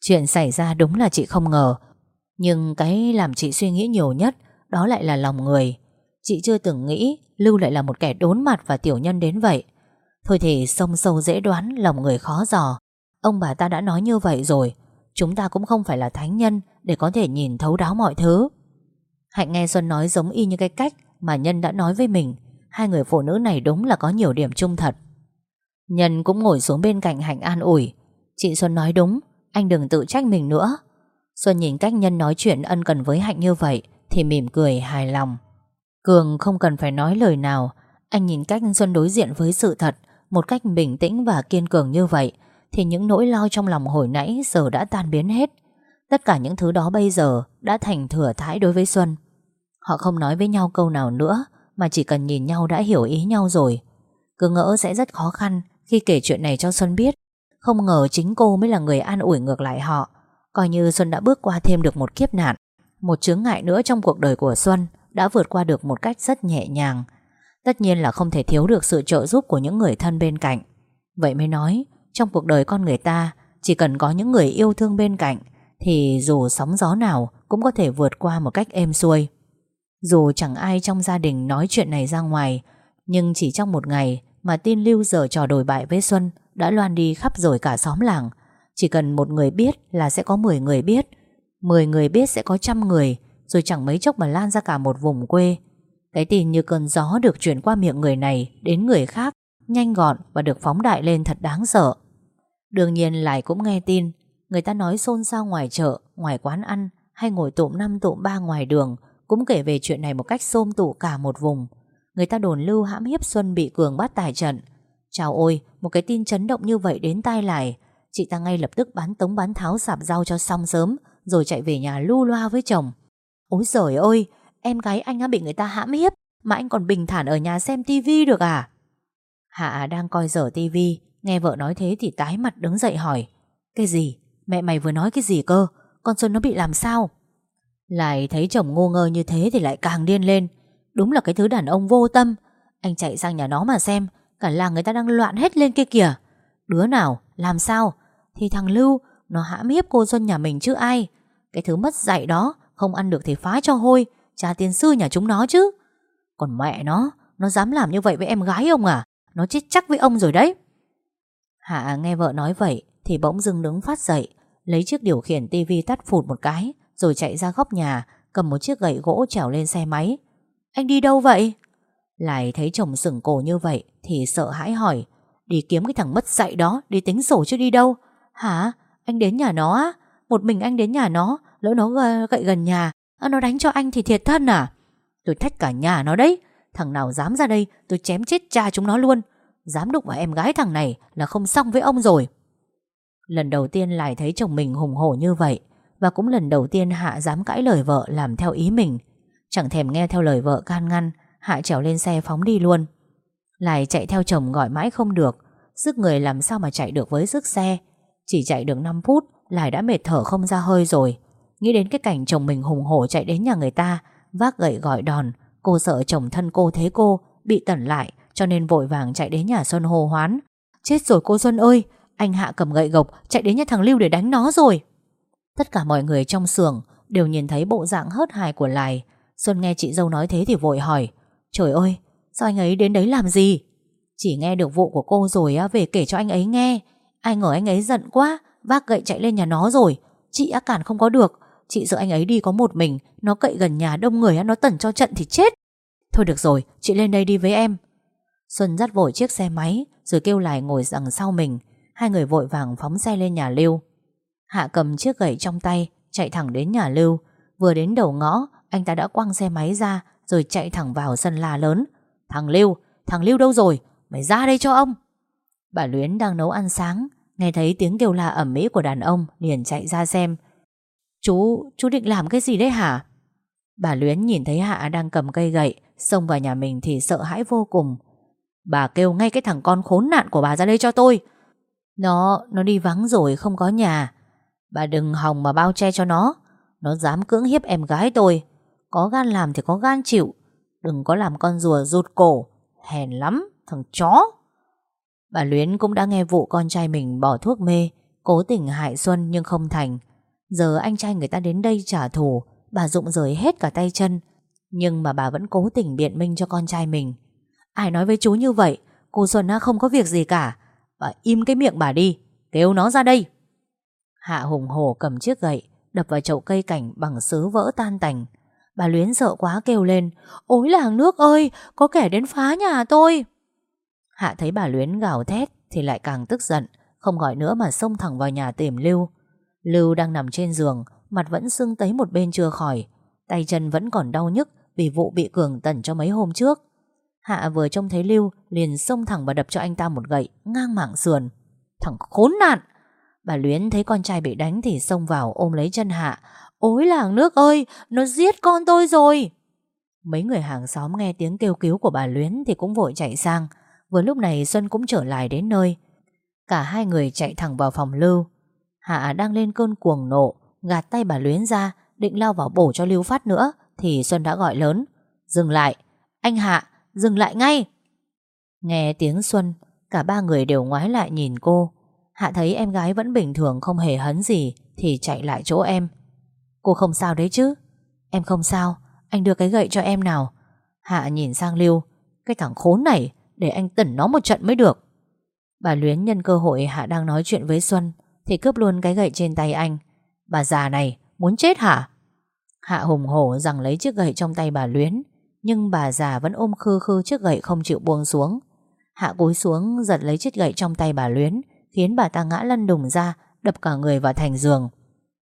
Chuyện xảy ra đúng là chị không ngờ, Nhưng cái làm chị suy nghĩ nhiều nhất, Đó lại là lòng người. Chị chưa từng nghĩ Lưu lại là một kẻ đốn mặt và tiểu nhân đến vậy. Thôi thì sông sâu dễ đoán, Lòng người khó dò. Ông bà ta đã nói như vậy rồi. Chúng ta cũng không phải là thánh nhân Để có thể nhìn thấu đáo mọi thứ. Hạnh nghe Xuân nói giống y như cái cách Mà Nhân đã nói với mình. Hai người phụ nữ này đúng là có nhiều điểm chung thật. Nhân cũng ngồi xuống bên cạnh Hạnh an ủi. Chị Xuân nói đúng, Anh đừng tự trách mình nữa. Xuân nhìn cách Nhân nói chuyện ân cần với Hạnh như vậy Thì mỉm cười hài lòng. Cường không cần phải nói lời nào. Anh nhìn cách Xuân đối diện với sự thật, Một cách bình tĩnh và kiên cường như vậy, Thì những nỗi lo trong lòng hồi nãy Giờ đã tan biến hết. Tất cả những thứ đó bây giờ Đã thành thừa thãi đối với Xuân. Họ không nói với nhau câu nào nữa, Mà chỉ cần nhìn nhau đã hiểu ý nhau rồi. Cứ ngỡ sẽ rất khó khăn Khi kể chuyện này cho Xuân biết. Không ngờ chính cô mới là người an ủi ngược lại họ. Coi như Xuân đã bước qua thêm được một kiếp nạn, Một chướng ngại nữa trong cuộc đời của Xuân. Đã vượt qua được một cách rất nhẹ nhàng. Tất nhiên là không thể thiếu được sự trợ giúp của những người thân bên cạnh. Vậy mới nói, Trong cuộc đời con người ta, Chỉ cần có những người yêu thương bên cạnh, Thì dù sóng gió nào Cũng có thể vượt qua một cách êm xuôi. Dù chẳng ai trong gia đình nói chuyện này ra ngoài, Nhưng chỉ trong một ngày Mà tin Lưu giờ trò đổi bại với Xuân Đã loan đi khắp rồi cả xóm làng. Chỉ cần một người biết là sẽ có 10 người biết 10 người biết sẽ có trăm người rồi chẳng mấy chốc mà lan ra cả một vùng quê. Cái tin như cơn gió được chuyển qua miệng người này Đến người khác, Nhanh gọn và được phóng đại lên thật đáng sợ. Đương nhiên lại cũng nghe tin, Người ta nói xôn xao ngoài chợ, Ngoài quán ăn Hay ngồi tụm năm tụm ba ngoài đường Cũng kể về chuyện này một cách xôm tụ cả một vùng. Người ta đồn lưu hãm hiếp Xuân bị Cường bắt tài trận. Chào ôi, Một cái tin chấn động như vậy đến tai lại. Chị ta ngay lập tức bán tống bán tháo sạp rau cho xong sớm, Rồi chạy về nhà lưu loa với chồng. Ôi giời ơi, Em gái anh đã bị người ta hãm hiếp, Mà anh còn bình thản ở nhà xem tivi được à Hạ đang coi dở tivi Nghe vợ nói thế thì tái mặt đứng dậy hỏi, Cái gì? Mẹ mày vừa nói cái gì cơ? Con Xuân nó bị làm sao? Lại thấy chồng ngô ngơ như thế thì lại càng điên lên Đúng là cái thứ đàn ông vô tâm Anh chạy sang nhà nó mà xem, Cả làng người ta đang loạn hết lên kia kìa Đứa nào? Làm sao? Thì thằng Lưu, Nó hãm hiếp cô Xuân nhà mình chứ ai Cái thứ mất dạy đó không ăn được thì phá cho hôi. Cha tiên sư nhà chúng nó chứ. Còn mẹ nó Nó dám làm như vậy với em gái ông à? Nó chết chắc với ông rồi đấy. Hạ nghe vợ nói vậy Thì bỗng dưng đứng phát dậy, Lấy chiếc điều khiển tivi tắt phụt một cái, Rồi chạy ra góc nhà, Cầm một chiếc gậy gỗ trèo lên xe máy. Anh đi đâu vậy? Lại thấy chồng sừng cổ như vậy Thì sợ hãi hỏi, Đi kiếm cái thằng mất dạy đó, Đi tính sổ chứ đi đâu? Hả? Anh đến nhà nó á? Một mình anh đến nhà nó? Lỡ nó ờ, gậy gần nhà à, Nó đánh cho anh thì thiệt thân à? Tôi thách cả nhà nó đấy Thằng nào dám ra đây tôi chém chết cha chúng nó luôn. Dám đụng vào em gái thằng này Là không xong với ông rồi. Lần đầu tiên lại thấy chồng mình hùng hổ như vậy Và cũng lần đầu tiên Hạ dám cãi lời vợ Làm theo ý mình. Chẳng thèm nghe theo lời vợ can ngăn Hạ trèo lên xe phóng đi luôn. Lại chạy theo chồng gọi mãi không được Sức người làm sao mà chạy được với sức xe. Chỉ chạy được 5 phút Lại đã mệt thở không ra hơi rồi. Nghĩ đến cái cảnh chồng mình hùng hổ chạy đến nhà người ta, Vác gậy gọi đòn, Cô sợ chồng thân cô thế cô, Bị tẩn lại, cho nên vội vàng chạy đến nhà Xuân hô hoán. Chết rồi cô Xuân ơi, Anh Hạ cầm gậy gộc, chạy đến nhà thằng Lưu để đánh nó rồi. Tất cả mọi người trong xưởng Đều nhìn thấy bộ dạng hớt hài của Lài. Xuân nghe chị dâu nói thế thì vội hỏi, Trời ơi, sao anh ấy đến đấy làm gì? Chỉ nghe được vụ của cô rồi á, Về kể cho anh ấy nghe. Ai ngờ anh ấy giận quá, Vác gậy chạy lên nhà nó rồi. Chị á cản không có được Chị sợ anh ấy đi có một mình Nó cậy gần nhà đông người Nó tẩn cho trận thì chết. Thôi được rồi chị lên đây đi với em. Xuân dắt vội chiếc xe máy Rồi kêu lại ngồi đằng sau mình. Hai người vội vàng phóng xe lên nhà Lưu. Hạ cầm chiếc gậy trong tay Chạy thẳng đến nhà Lưu. Vừa đến đầu ngõ Anh ta đã quăng xe máy ra Rồi chạy thẳng vào sân la lớn. Thằng Lưu, thằng Lưu đâu rồi? Mày ra đây cho ông. Bà Luyến đang nấu ăn sáng Nghe thấy tiếng kêu la ẩm mỹ của đàn ông Liền chạy ra xem. Chú, chú định làm cái gì đấy hả? Bà Luyến nhìn thấy Hạ đang cầm cây gậy Xông vào nhà mình thì sợ hãi vô cùng. Bà kêu ngay cái thằng con khốn nạn của bà ra đây cho tôi. Nó, nó đi vắng rồi không có nhà. Bà đừng hòng mà bao che cho nó. Nó dám cưỡng hiếp em gái tôi. Có gan làm thì có gan chịu. Đừng có làm con rùa rụt cổ. Hèn lắm, thằng chó. Bà Luyến cũng đã nghe vụ con trai mình bỏ thuốc mê Cố tình hại Xuân nhưng không thành. Giờ anh trai người ta đến đây trả thù, Bà rụng rời hết cả tay chân. Nhưng mà bà vẫn cố tình biện minh cho con trai mình. Ai nói với chú như vậy, Cô Xuân không có việc gì cả. Bà im cái miệng bà đi, Kêu nó ra đây. Hạ hùng hổ cầm chiếc gậy, Đập vào chậu cây cảnh bằng sứ vỡ tan tành. Bà Luyến sợ quá kêu lên, Ôi làng nước ơi, Có kẻ đến phá nhà tôi. Hạ thấy bà Luyến gào thét Thì lại càng tức giận, Không gọi nữa mà xông thẳng vào nhà tìm Lưu. Lưu đang nằm trên giường Mặt vẫn sưng tấy một bên chưa khỏi Tay chân vẫn còn đau nhức Vì vụ bị Cường tẩn cho mấy hôm trước Hạ vừa trông thấy Lưu liền xông thẳng và đập cho anh ta một gậy ngang mạng sườn. Thằng khốn nạn! Bà Luyến thấy con trai bị đánh thì xông vào ôm lấy chân Hạ. Ôi làng nước ơi, nó giết con tôi rồi! Mấy người hàng xóm nghe tiếng kêu cứu của bà Luyến thì cũng vội chạy sang. Vừa lúc này Xuân cũng trở lại đến nơi. Cả hai người chạy thẳng vào phòng Lưu. Hạ đang lên cơn cuồng nộ, gạt tay bà Luyến ra, định lao vào bổ cho Lưu phát nữa, thì Xuân đã gọi lớn. Dừng lại! Anh Hạ! Dừng lại ngay Nghe tiếng Xuân Cả ba người đều ngoái lại nhìn cô Hạ thấy em gái vẫn bình thường không hề hấn gì Thì chạy lại chỗ em Cô không sao đấy chứ Em không sao Anh đưa cái gậy cho em nào Hạ nhìn sang Lưu Cái thằng khốn này Để anh tẩn nó một trận mới được Bà Luyến nhân cơ hội Hạ đang nói chuyện với Xuân thì cướp luôn cái gậy trên tay anh. Bà già này muốn chết hả? Hạ hùng hổ rằng lấy chiếc gậy trong tay bà Luyến nhưng bà già vẫn ôm khư khư chiếc gậy không chịu buông xuống. Hạ cúi xuống giật lấy chiếc gậy trong tay bà Luyến Khiến bà ta ngã lăn đùng ra Đập cả người vào thành giường.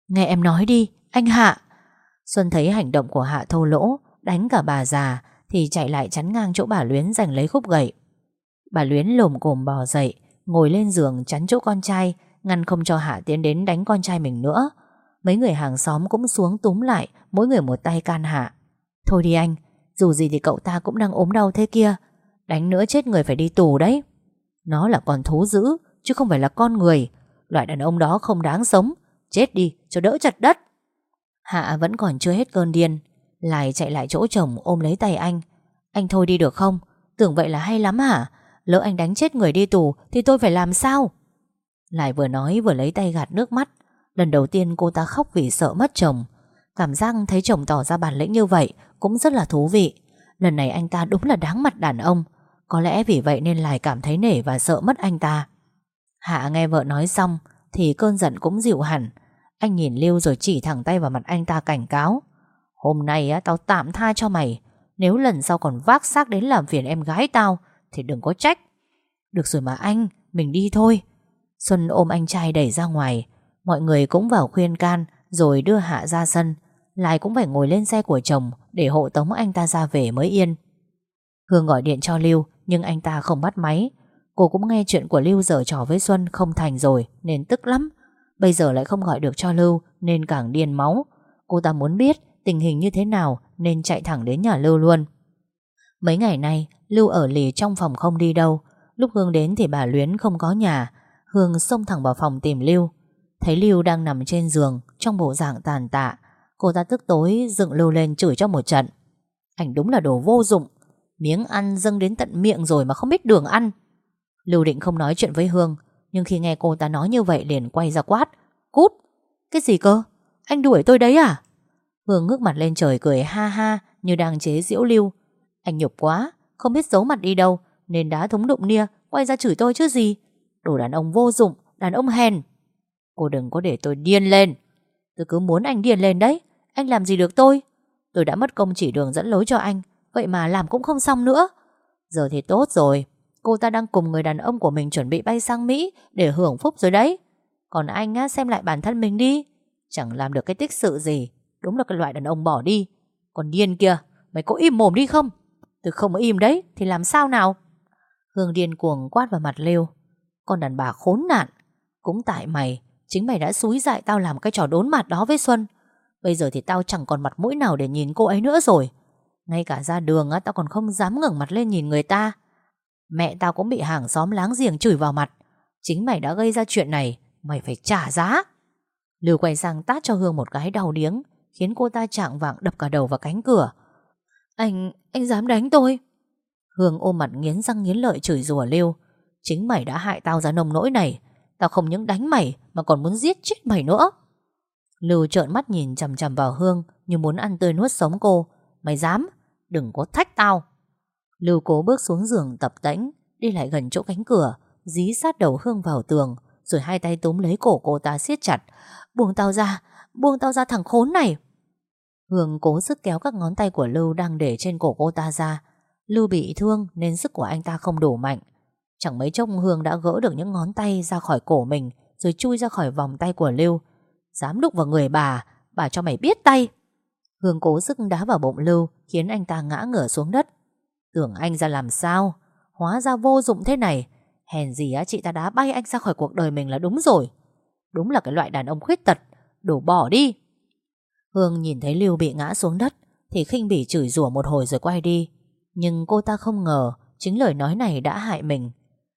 Nghe em nói đi, anh Hạ. Xuân thấy hành động của Hạ thô lỗ Đánh cả bà già Thì chạy lại chắn ngang chỗ bà Luyến giành lấy khúc gậy. Bà Luyến lồm cồm bò dậy Ngồi lên giường chắn chỗ con trai Ngăn không cho Hạ tiến đến đánh con trai mình nữa. Mấy người hàng xóm cũng xuống túm lại, Mỗi người một tay can Hạ. Thôi đi anh, Dù gì thì cậu ta cũng đang ốm đau thế kia. Đánh nữa chết người phải đi tù đấy. Nó là con thú dữ, Chứ không phải là con người. Loại đàn ông đó không đáng sống. Chết đi, cho đỡ chặt đất. Hạ vẫn còn chưa hết cơn điên. Lại chạy lại chỗ chồng ôm lấy tay anh. Anh thôi đi được không? Tưởng vậy là hay lắm hả? Lỡ anh đánh chết người đi tù Thì tôi phải làm sao? Lại vừa nói vừa lấy tay gạt nước mắt. Lần đầu tiên cô ta khóc vì sợ mất chồng. Cảm giác thấy chồng tỏ ra bản lĩnh như vậy Cũng rất là thú vị. Lần này anh ta đúng là đáng mặt đàn ông. Có lẽ vì vậy nên lại cảm thấy nể và sợ mất anh ta. Hạ nghe vợ nói xong Thì cơn giận cũng dịu hẳn. Anh nhìn Lưu rồi chỉ thẳng tay vào mặt anh ta cảnh cáo. Hôm nay á, tao tạm tha cho mày. Nếu lần sau còn vác xác đến làm phiền em gái tao Thì đừng có trách. Được rồi mà anh Mình đi thôi. Xuân ôm anh trai đẩy ra ngoài. Mọi người cũng vào khuyên can, Rồi đưa Hạ ra sân. Lại cũng phải ngồi lên xe của chồng Để hộ tống anh ta ra về mới yên. Hương gọi điện cho Lưu, Nhưng anh ta không bắt máy. Cô cũng nghe chuyện của Lưu dở trò với Xuân không thành rồi, Nên tức lắm. Bây giờ lại không gọi được cho Lưu, Nên càng điên máu. Cô ta muốn biết tình hình như thế nào, Nên chạy thẳng đến nhà Lưu luôn. Mấy ngày nay, Lưu ở lì trong phòng không đi đâu. Lúc Hương đến thì bà Luyến không có nhà. Hương xông thẳng vào phòng tìm Lưu. Thấy Lưu đang nằm trên giường, Trong bộ dạng tàn tạ, Cô ta tức tối dựng Lưu lên chửi cho một trận. Anh đúng là đồ vô dụng. Miếng ăn dâng đến tận miệng rồi mà không biết đường ăn. Lưu định không nói chuyện với Hương, Nhưng khi nghe cô ta nói như vậy liền quay ra quát. Cút! Cái gì cơ? Anh đuổi tôi đấy à? Hương ngước mặt lên trời cười ha ha Như đang chế giễu Lưu. Anh nhục quá, Không biết giấu mặt đi đâu, Nên đã thúng đụng nia, Quay ra chửi tôi chứ gì? Đồ đàn ông vô dụng, Đàn ông hèn. Cô đừng có để tôi điên lên. Tôi cứ muốn anh điên lên đấy. Anh làm gì được tôi? Tôi đã mất công chỉ đường dẫn lối cho anh, Vậy mà làm cũng không xong nữa. Giờ thì tốt rồi. Cô ta đang cùng người đàn ông của mình chuẩn bị bay sang Mỹ Để hưởng phúc rồi đấy. Còn anh á, xem lại bản thân mình đi. Chẳng làm được cái tích sự gì. Đúng là cái loại đàn ông bỏ đi. Còn điên kia, Mày có im mồm đi không? Tôi không im đấy, Thì làm sao nào? Hương điên cuồng quát vào mặt Lêu con đàn bà khốn nạn. Cũng tại mày Chính mày đã xúi dại tao làm cái trò đốn mặt đó với Xuân. Bây giờ thì tao chẳng còn mặt mũi nào để nhìn cô ấy nữa rồi. Ngay cả ra đường á Tao còn không dám ngẩng mặt lên nhìn người ta. Mẹ tao cũng bị hàng xóm láng giềng chửi vào mặt. Chính mày đã gây ra chuyện này Mày phải trả giá. Lưu quay sang tát cho Hương một cái đau điếng Khiến cô ta trạng vạng đập cả đầu vào cánh cửa. Anh, anh dám đánh tôi? Hương ôm mặt nghiến răng nghiến lợi chửi rủa Lưu. Chính mày đã hại tao ra nông nỗi này. Tao không những đánh mày Mà còn muốn giết chết mày nữa. Lưu trợn mắt nhìn chầm chầm vào Hương Như muốn ăn tươi nuốt sống cô. Mày dám, đừng có thách tao. Lưu cố bước xuống giường tập tễnh Đi lại gần chỗ cánh cửa Dí sát đầu Hương vào tường Rồi hai tay túm lấy cổ cô ta siết chặt. Buông tao ra, buông tao ra thằng khốn này. Hương cố sức kéo các ngón tay của Lưu Đang để trên cổ cô ta ra. Lưu bị thương nên sức của anh ta không đủ mạnh. Chẳng mấy chốc Hương đã gỡ được những ngón tay ra khỏi cổ mình, Rồi chui ra khỏi vòng tay của Lưu. Dám đụng vào người bà Bà cho mày biết tay. Hương cố sức đá vào bụng Lưu, Khiến anh ta ngã ngửa xuống đất. Tưởng anh ra làm sao? Hóa ra vô dụng thế này. Hèn gì á, chị ta đá bay anh ra khỏi cuộc đời mình là đúng rồi. Đúng là cái loại đàn ông khuyết tật. Đổ bỏ đi. Hương nhìn thấy Lưu bị ngã xuống đất, Thì khinh bỉ chửi rủa một hồi rồi quay đi. Nhưng cô ta không ngờ, Chính lời nói này đã hại mình.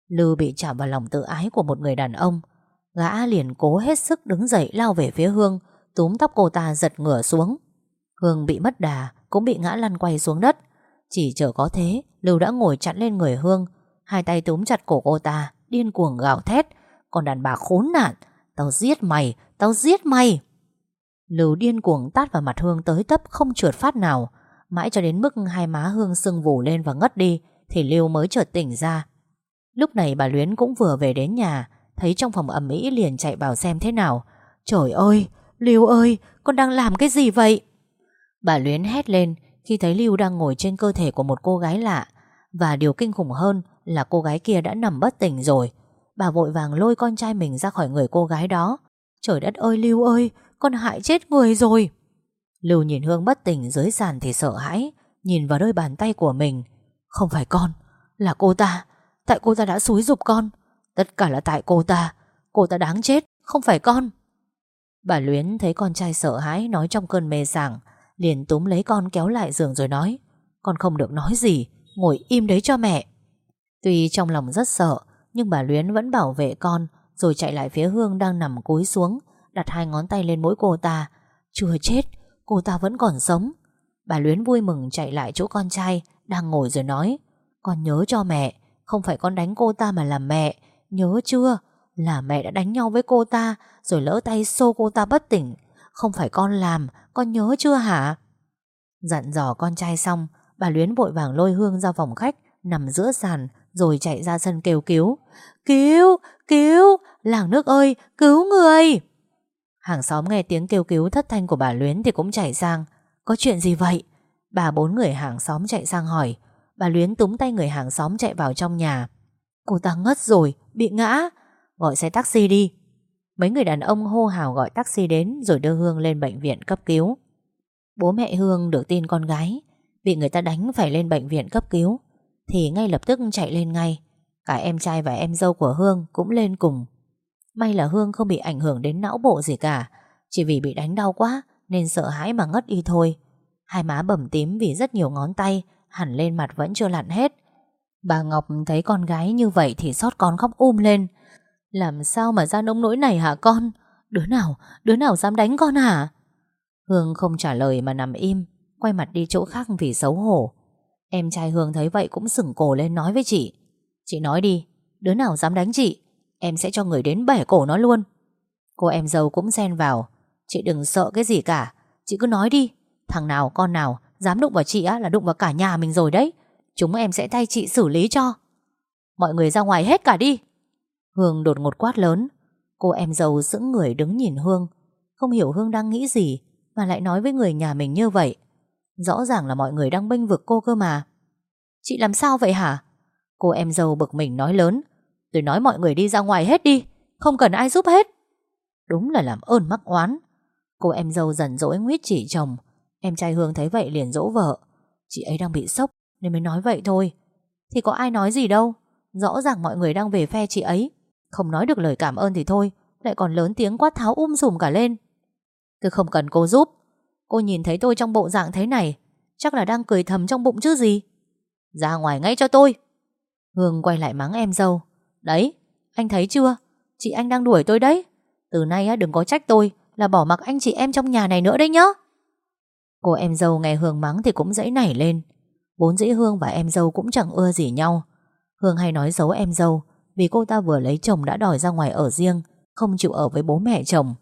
Lưu bị chạm vào lòng tự ái của một người đàn ông. Gã liền cố hết sức đứng dậy lao về phía Hương, Túm tóc cô ta giật ngửa xuống. Hương bị mất đà, Cũng bị ngã lăn quay xuống đất. Chỉ chờ có thế Lưu đã ngồi chặn lên người Hương, Hai tay túm chặt cổ cô ta, Điên cuồng gào thét. Còn đàn bà khốn nạn, Tao giết mày, Tao giết mày. Lưu điên cuồng tát vào mặt Hương tới tấp không trượt phát nào. Mãi cho đến mức hai má Hương sưng vù lên và ngất đi, Thì Lưu mới chợt tỉnh ra. Lúc này bà Luyến cũng vừa về đến nhà, Thấy trong phòng ẩm ĩ liền chạy vào xem thế nào. Trời ơi, Lưu ơi, Con đang làm cái gì vậy? Bà Luyến hét lên khi thấy Lưu đang ngồi trên cơ thể của một cô gái lạ. Và điều kinh khủng hơn là cô gái kia đã nằm bất tỉnh rồi. Bà vội vàng lôi con trai mình ra khỏi người cô gái đó. Trời đất ơi, Lưu ơi, Con hại chết người rồi. Lưu nhìn Hương bất tỉnh dưới sàn thì sợ hãi, Nhìn vào đôi bàn tay của mình. Không phải con, Là cô ta. Tại cô ta đã xúi dục con. Tất cả là tại cô ta. Cô ta đáng chết, Không phải con. Bà Luyến thấy con trai sợ hãi Nói trong cơn mê sảng, Liền túm lấy con kéo lại giường rồi nói, Con không được nói gì, Ngồi im đấy cho mẹ. Tuy trong lòng rất sợ, Nhưng bà Luyến vẫn bảo vệ con, Rồi chạy lại phía Hương đang nằm cúi xuống, Đặt hai ngón tay lên mũi cô ta. Chưa chết, Cô ta vẫn còn sống. Bà Luyến vui mừng chạy lại chỗ con trai Đang ngồi rồi nói, Con nhớ cho mẹ không phải con đánh cô ta mà là mẹ. Nhớ chưa? Là mẹ đã đánh nhau với cô ta Rồi lỡ tay xô cô ta bất tỉnh. Không phải con làm Con nhớ chưa hả? Dặn dò con trai xong Bà Luyến vội vàng lôi Hương ra phòng khách Nằm giữa sàn Rồi chạy ra sân kêu cứu. Cứu, cứu, làng nước ơi, cứu người! Hàng xóm nghe tiếng kêu cứu thất thanh của bà Luyến Thì cũng chạy sang. Có chuyện gì vậy? Bà bốn người hàng xóm chạy sang hỏi. Bà Luyến túm tay người hàng xóm chạy vào trong nhà. Cô ta ngất rồi, bị ngã. Gọi xe taxi đi. Mấy người đàn ông hô hào gọi taxi đến Rồi đưa Hương lên bệnh viện cấp cứu. Bố mẹ Hương được tin con gái Bị người ta đánh phải lên bệnh viện cấp cứu. Thì ngay lập tức chạy lên ngay. Cả em trai và em dâu của Hương Cũng lên cùng. May là Hương không bị ảnh hưởng đến não bộ gì cả. Chỉ vì bị đánh đau quá Nên sợ hãi mà ngất đi thôi. Hai má bầm tím vì rất nhiều ngón tay Hẳn lên mặt vẫn chưa lặn hết. Bà Ngọc thấy con gái như vậy Thì xót con khóc um lên. Làm sao mà ra nông nỗi này hả con? Đứa nào, đứa nào dám đánh con hả? Hương không trả lời mà nằm im Quay mặt đi chỗ khác vì xấu hổ. Em trai Hương thấy vậy cũng sửng cổ lên nói với chị. Chị nói đi Đứa nào dám đánh chị Em sẽ cho người đến bẻ cổ nó luôn. Cô em dâu cũng xen vào. Chị đừng sợ cái gì cả Chị cứ nói đi Thằng nào con nào Dám đụng vào chị á là đụng vào cả nhà mình rồi đấy. Chúng em sẽ thay chị xử lý cho. Mọi người ra ngoài hết cả đi. Hương đột ngột quát lớn. Cô em dâu sững người đứng nhìn Hương. Không hiểu Hương đang nghĩ gì, Mà lại nói với người nhà mình như vậy. Rõ ràng là mọi người đang bênh vực cô cơ mà. Chị làm sao vậy hả? Cô em dâu bực mình nói lớn. Tôi nói mọi người đi ra ngoài hết đi, Không cần ai giúp hết. Đúng là làm ơn mắc oán. Cô em dâu dần dỗi nguyết chỉ chồng. Em trai Hương thấy vậy liền dỗ vợ. Chị ấy đang bị sốc nên mới nói vậy thôi. Thì có ai nói gì đâu. Rõ ràng mọi người đang về phe chị ấy. Không nói được lời cảm ơn thì thôi Lại còn lớn tiếng quát tháo um sùm cả lên. Tôi không cần cô giúp. Cô nhìn thấy tôi trong bộ dạng thế này Chắc là đang cười thầm trong bụng chứ gì? Ra ngoài ngay cho tôi. Hương quay lại mắng em dâu. Đấy, anh thấy chưa? Chị anh đang đuổi tôi đấy. Từ nay đừng có trách tôi là bỏ mặc anh chị em trong nhà này nữa đấy nhá. Cô em dâu nghe Hương mắng thì cũng dãy nảy lên. Vốn dĩ Hương và em dâu cũng chẳng ưa gì nhau. Hương hay nói xấu em dâu Vì cô ta vừa lấy chồng đã đòi ra ngoài ở riêng, Không chịu ở với bố mẹ chồng.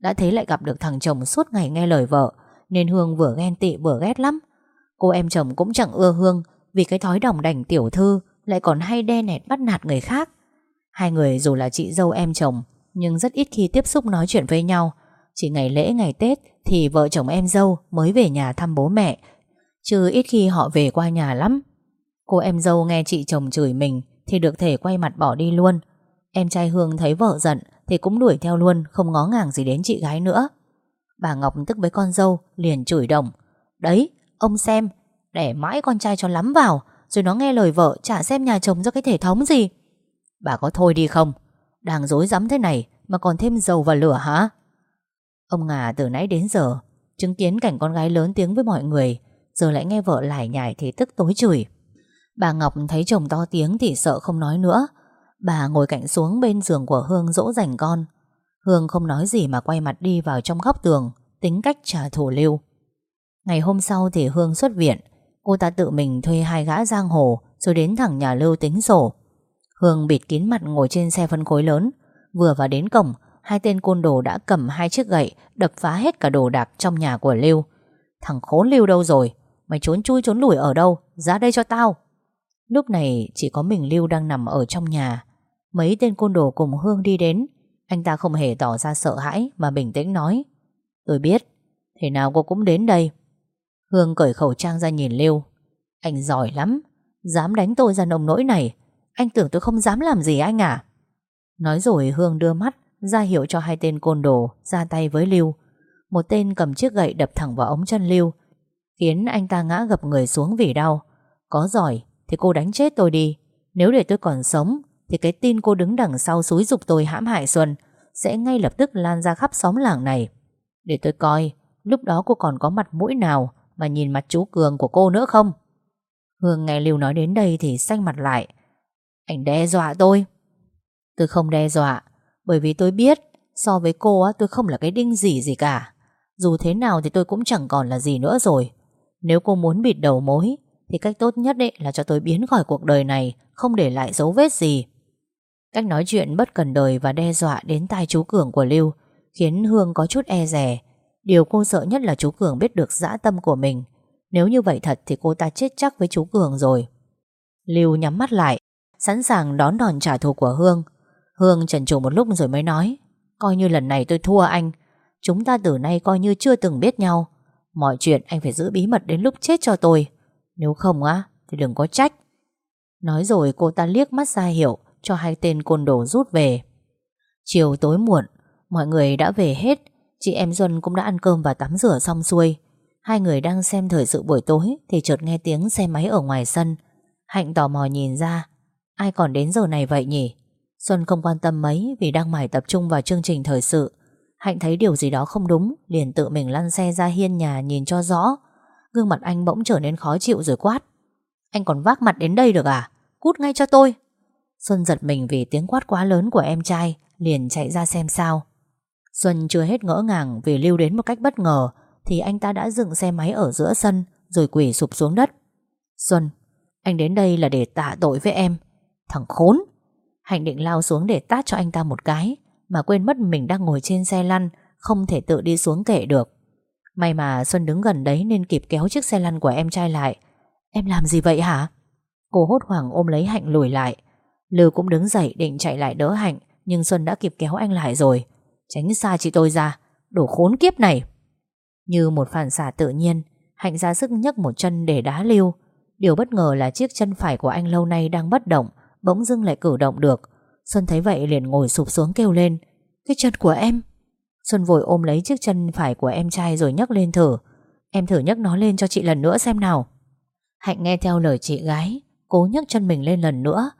Đã thế lại gặp được thằng chồng suốt ngày nghe lời vợ, Nên Hương vừa ghen tị vừa ghét lắm. Cô em chồng cũng chẳng ưa Hương Vì cái thói đồng đành tiểu thư Lại còn hay đe nẹt bắt nạt người khác. Hai người dù là chị dâu em chồng Nhưng rất ít khi tiếp xúc nói chuyện với nhau. Chỉ ngày lễ ngày Tết Thì vợ chồng em dâu mới về nhà thăm bố mẹ. Chứ ít khi họ về qua nhà lắm. Cô em dâu nghe chị chồng chửi mình Thì được thể quay mặt bỏ đi luôn. Em trai Hương thấy vợ giận Thì cũng đuổi theo luôn, Không ngó ngàng gì đến chị gái nữa. Bà Ngọc tức với con dâu, liền chửi đồng Đấy, ông xem, Đẻ mãi con trai cho lắm vào, Rồi nó nghe lời vợ chả xem nhà chồng ra cái thể thống gì. Bà có thôi đi không? Đang dối rắm thế này Mà còn thêm dầu vào lửa hả? Ông Ngà từ nãy đến giờ Chứng kiến cảnh con gái lớn tiếng với mọi người, Giờ lại nghe vợ lải nhải thì tức tối chửi. Bà Ngọc thấy chồng to tiếng Thì sợ không nói nữa. Bà ngồi cạnh xuống bên giường của Hương dỗ dành con. Hương không nói gì mà quay mặt đi vào trong góc tường, Tính cách trả thù lưu. Ngày hôm sau thì Hương xuất viện, Cô ta tự mình thuê hai gã giang hồ Rồi đến thẳng nhà Lưu tính sổ. Hương bịt kín mặt ngồi trên xe phân khối lớn, Vừa vào đến cổng Hai tên côn đồ đã cầm hai chiếc gậy, Đập phá hết cả đồ đạc trong nhà của Lưu. Thằng khốn Lưu đâu rồi? Mày trốn chui trốn lủi ở đâu? Ra đây cho tao. Lúc này chỉ có mình Lưu đang nằm ở trong nhà. Mấy tên côn đồ cùng Hương đi đến. Anh ta không hề tỏ ra sợ hãi Mà bình tĩnh nói. Tôi biết. Thế nào cô cũng đến đây. Hương cởi khẩu trang ra nhìn Lưu. Anh giỏi lắm. Dám đánh tôi ra nồng nỗi này. Anh tưởng tôi không dám làm gì anh à? Nói rồi Hương đưa mắt ra hiệu cho hai tên côn đồ ra tay với Lưu. Một tên cầm chiếc gậy đập thẳng vào ống chân Lưu, khiến anh ta ngã gập người xuống vì đau. Có giỏi thì cô đánh chết tôi đi. Nếu để tôi còn sống thì cái tin cô đứng đằng sau xúi dục tôi hãm hại Xuân sẽ ngay lập tức lan ra khắp xóm làng này. Để tôi coi lúc đó cô còn có mặt mũi nào mà nhìn mặt chú Cường của cô nữa không? Hương nghe Lưu nói đến đây thì xanh mặt lại. Anh đe dọa tôi. Tôi không đe dọa, bởi vì tôi biết so với cô á tôi không là cái đinh gì gì cả. Dù thế nào thì tôi cũng chẳng còn là gì nữa rồi. Nếu cô muốn bịt đầu mối thì cách tốt nhất ấy là cho tôi biến khỏi cuộc đời này, không để lại dấu vết gì. Cách nói chuyện bất cần đời và đe dọa đến tai chú Cường của Lưu khiến Hương có chút e rè. Điều cô sợ nhất là chú Cường biết được dã tâm của mình. Nếu như vậy thật thì cô ta chết chắc với chú Cường rồi. Lưu nhắm mắt lại, sẵn sàng đón đòn trả thù của Hương. Hương chần chừ một lúc rồi mới nói, Coi như lần này tôi thua anh, Chúng ta từ nay coi như chưa từng biết nhau. Mọi chuyện anh phải giữ bí mật đến lúc chết cho tôi. Nếu không á, Thì đừng có trách. Nói rồi cô ta liếc mắt ra hiệu Cho hai tên côn đồ rút về. Chiều tối muộn, Mọi người đã về hết. Chị em Duân cũng đã ăn cơm và tắm rửa xong xuôi. Hai người đang xem thời sự buổi tối Thì chợt nghe tiếng xe máy ở ngoài sân. Hạnh tò mò nhìn ra, Ai còn đến giờ này vậy nhỉ? Xuân không quan tâm mấy Vì đang mải tập trung vào chương trình thời sự. Hạnh thấy điều gì đó không đúng, Liền tự mình lăn xe ra hiên nhà nhìn cho rõ. Gương mặt anh bỗng trở nên khó chịu rồi quát. Anh còn vác mặt đến đây được à? Cút ngay cho tôi. Xuân giật mình vì tiếng quát quá lớn của em trai, Liền chạy ra xem sao. Xuân chưa hết ngỡ ngàng Vì lưu đến một cách bất ngờ, Thì anh ta đã dựng xe máy ở giữa sân, Rồi quỷ sụp xuống đất. Xuân, Anh đến đây là để tạ tội với em. Thằng khốn! Hạnh định lao xuống để tát cho anh ta một cái, Mà quên mất mình đang ngồi trên xe lăn, Không thể tự đi xuống kệ được. May mà Xuân đứng gần đấy Nên kịp kéo chiếc xe lăn của em trai lại. Em làm gì vậy hả? Cô hốt hoảng ôm lấy Hạnh lùi lại. Lưu cũng đứng dậy định chạy lại đỡ Hạnh, Nhưng Xuân đã kịp kéo anh lại rồi. Tránh xa chị tôi ra, đồ khốn kiếp này. Như một phản xạ tự nhiên, Hạnh ra sức nhấc một chân để đá Lưu. Điều bất ngờ là chiếc chân phải của anh lâu nay đang bất động Bỗng dưng lại cử động được. Xuân thấy vậy liền ngồi sụp xuống kêu lên, Cái chân của em. Xuân vội ôm lấy chiếc chân phải của em trai rồi nhấc lên thử. Em thử nhấc nó lên cho chị lần nữa xem nào. Hạnh nghe theo lời chị gái, Cố nhấc chân mình lên lần nữa.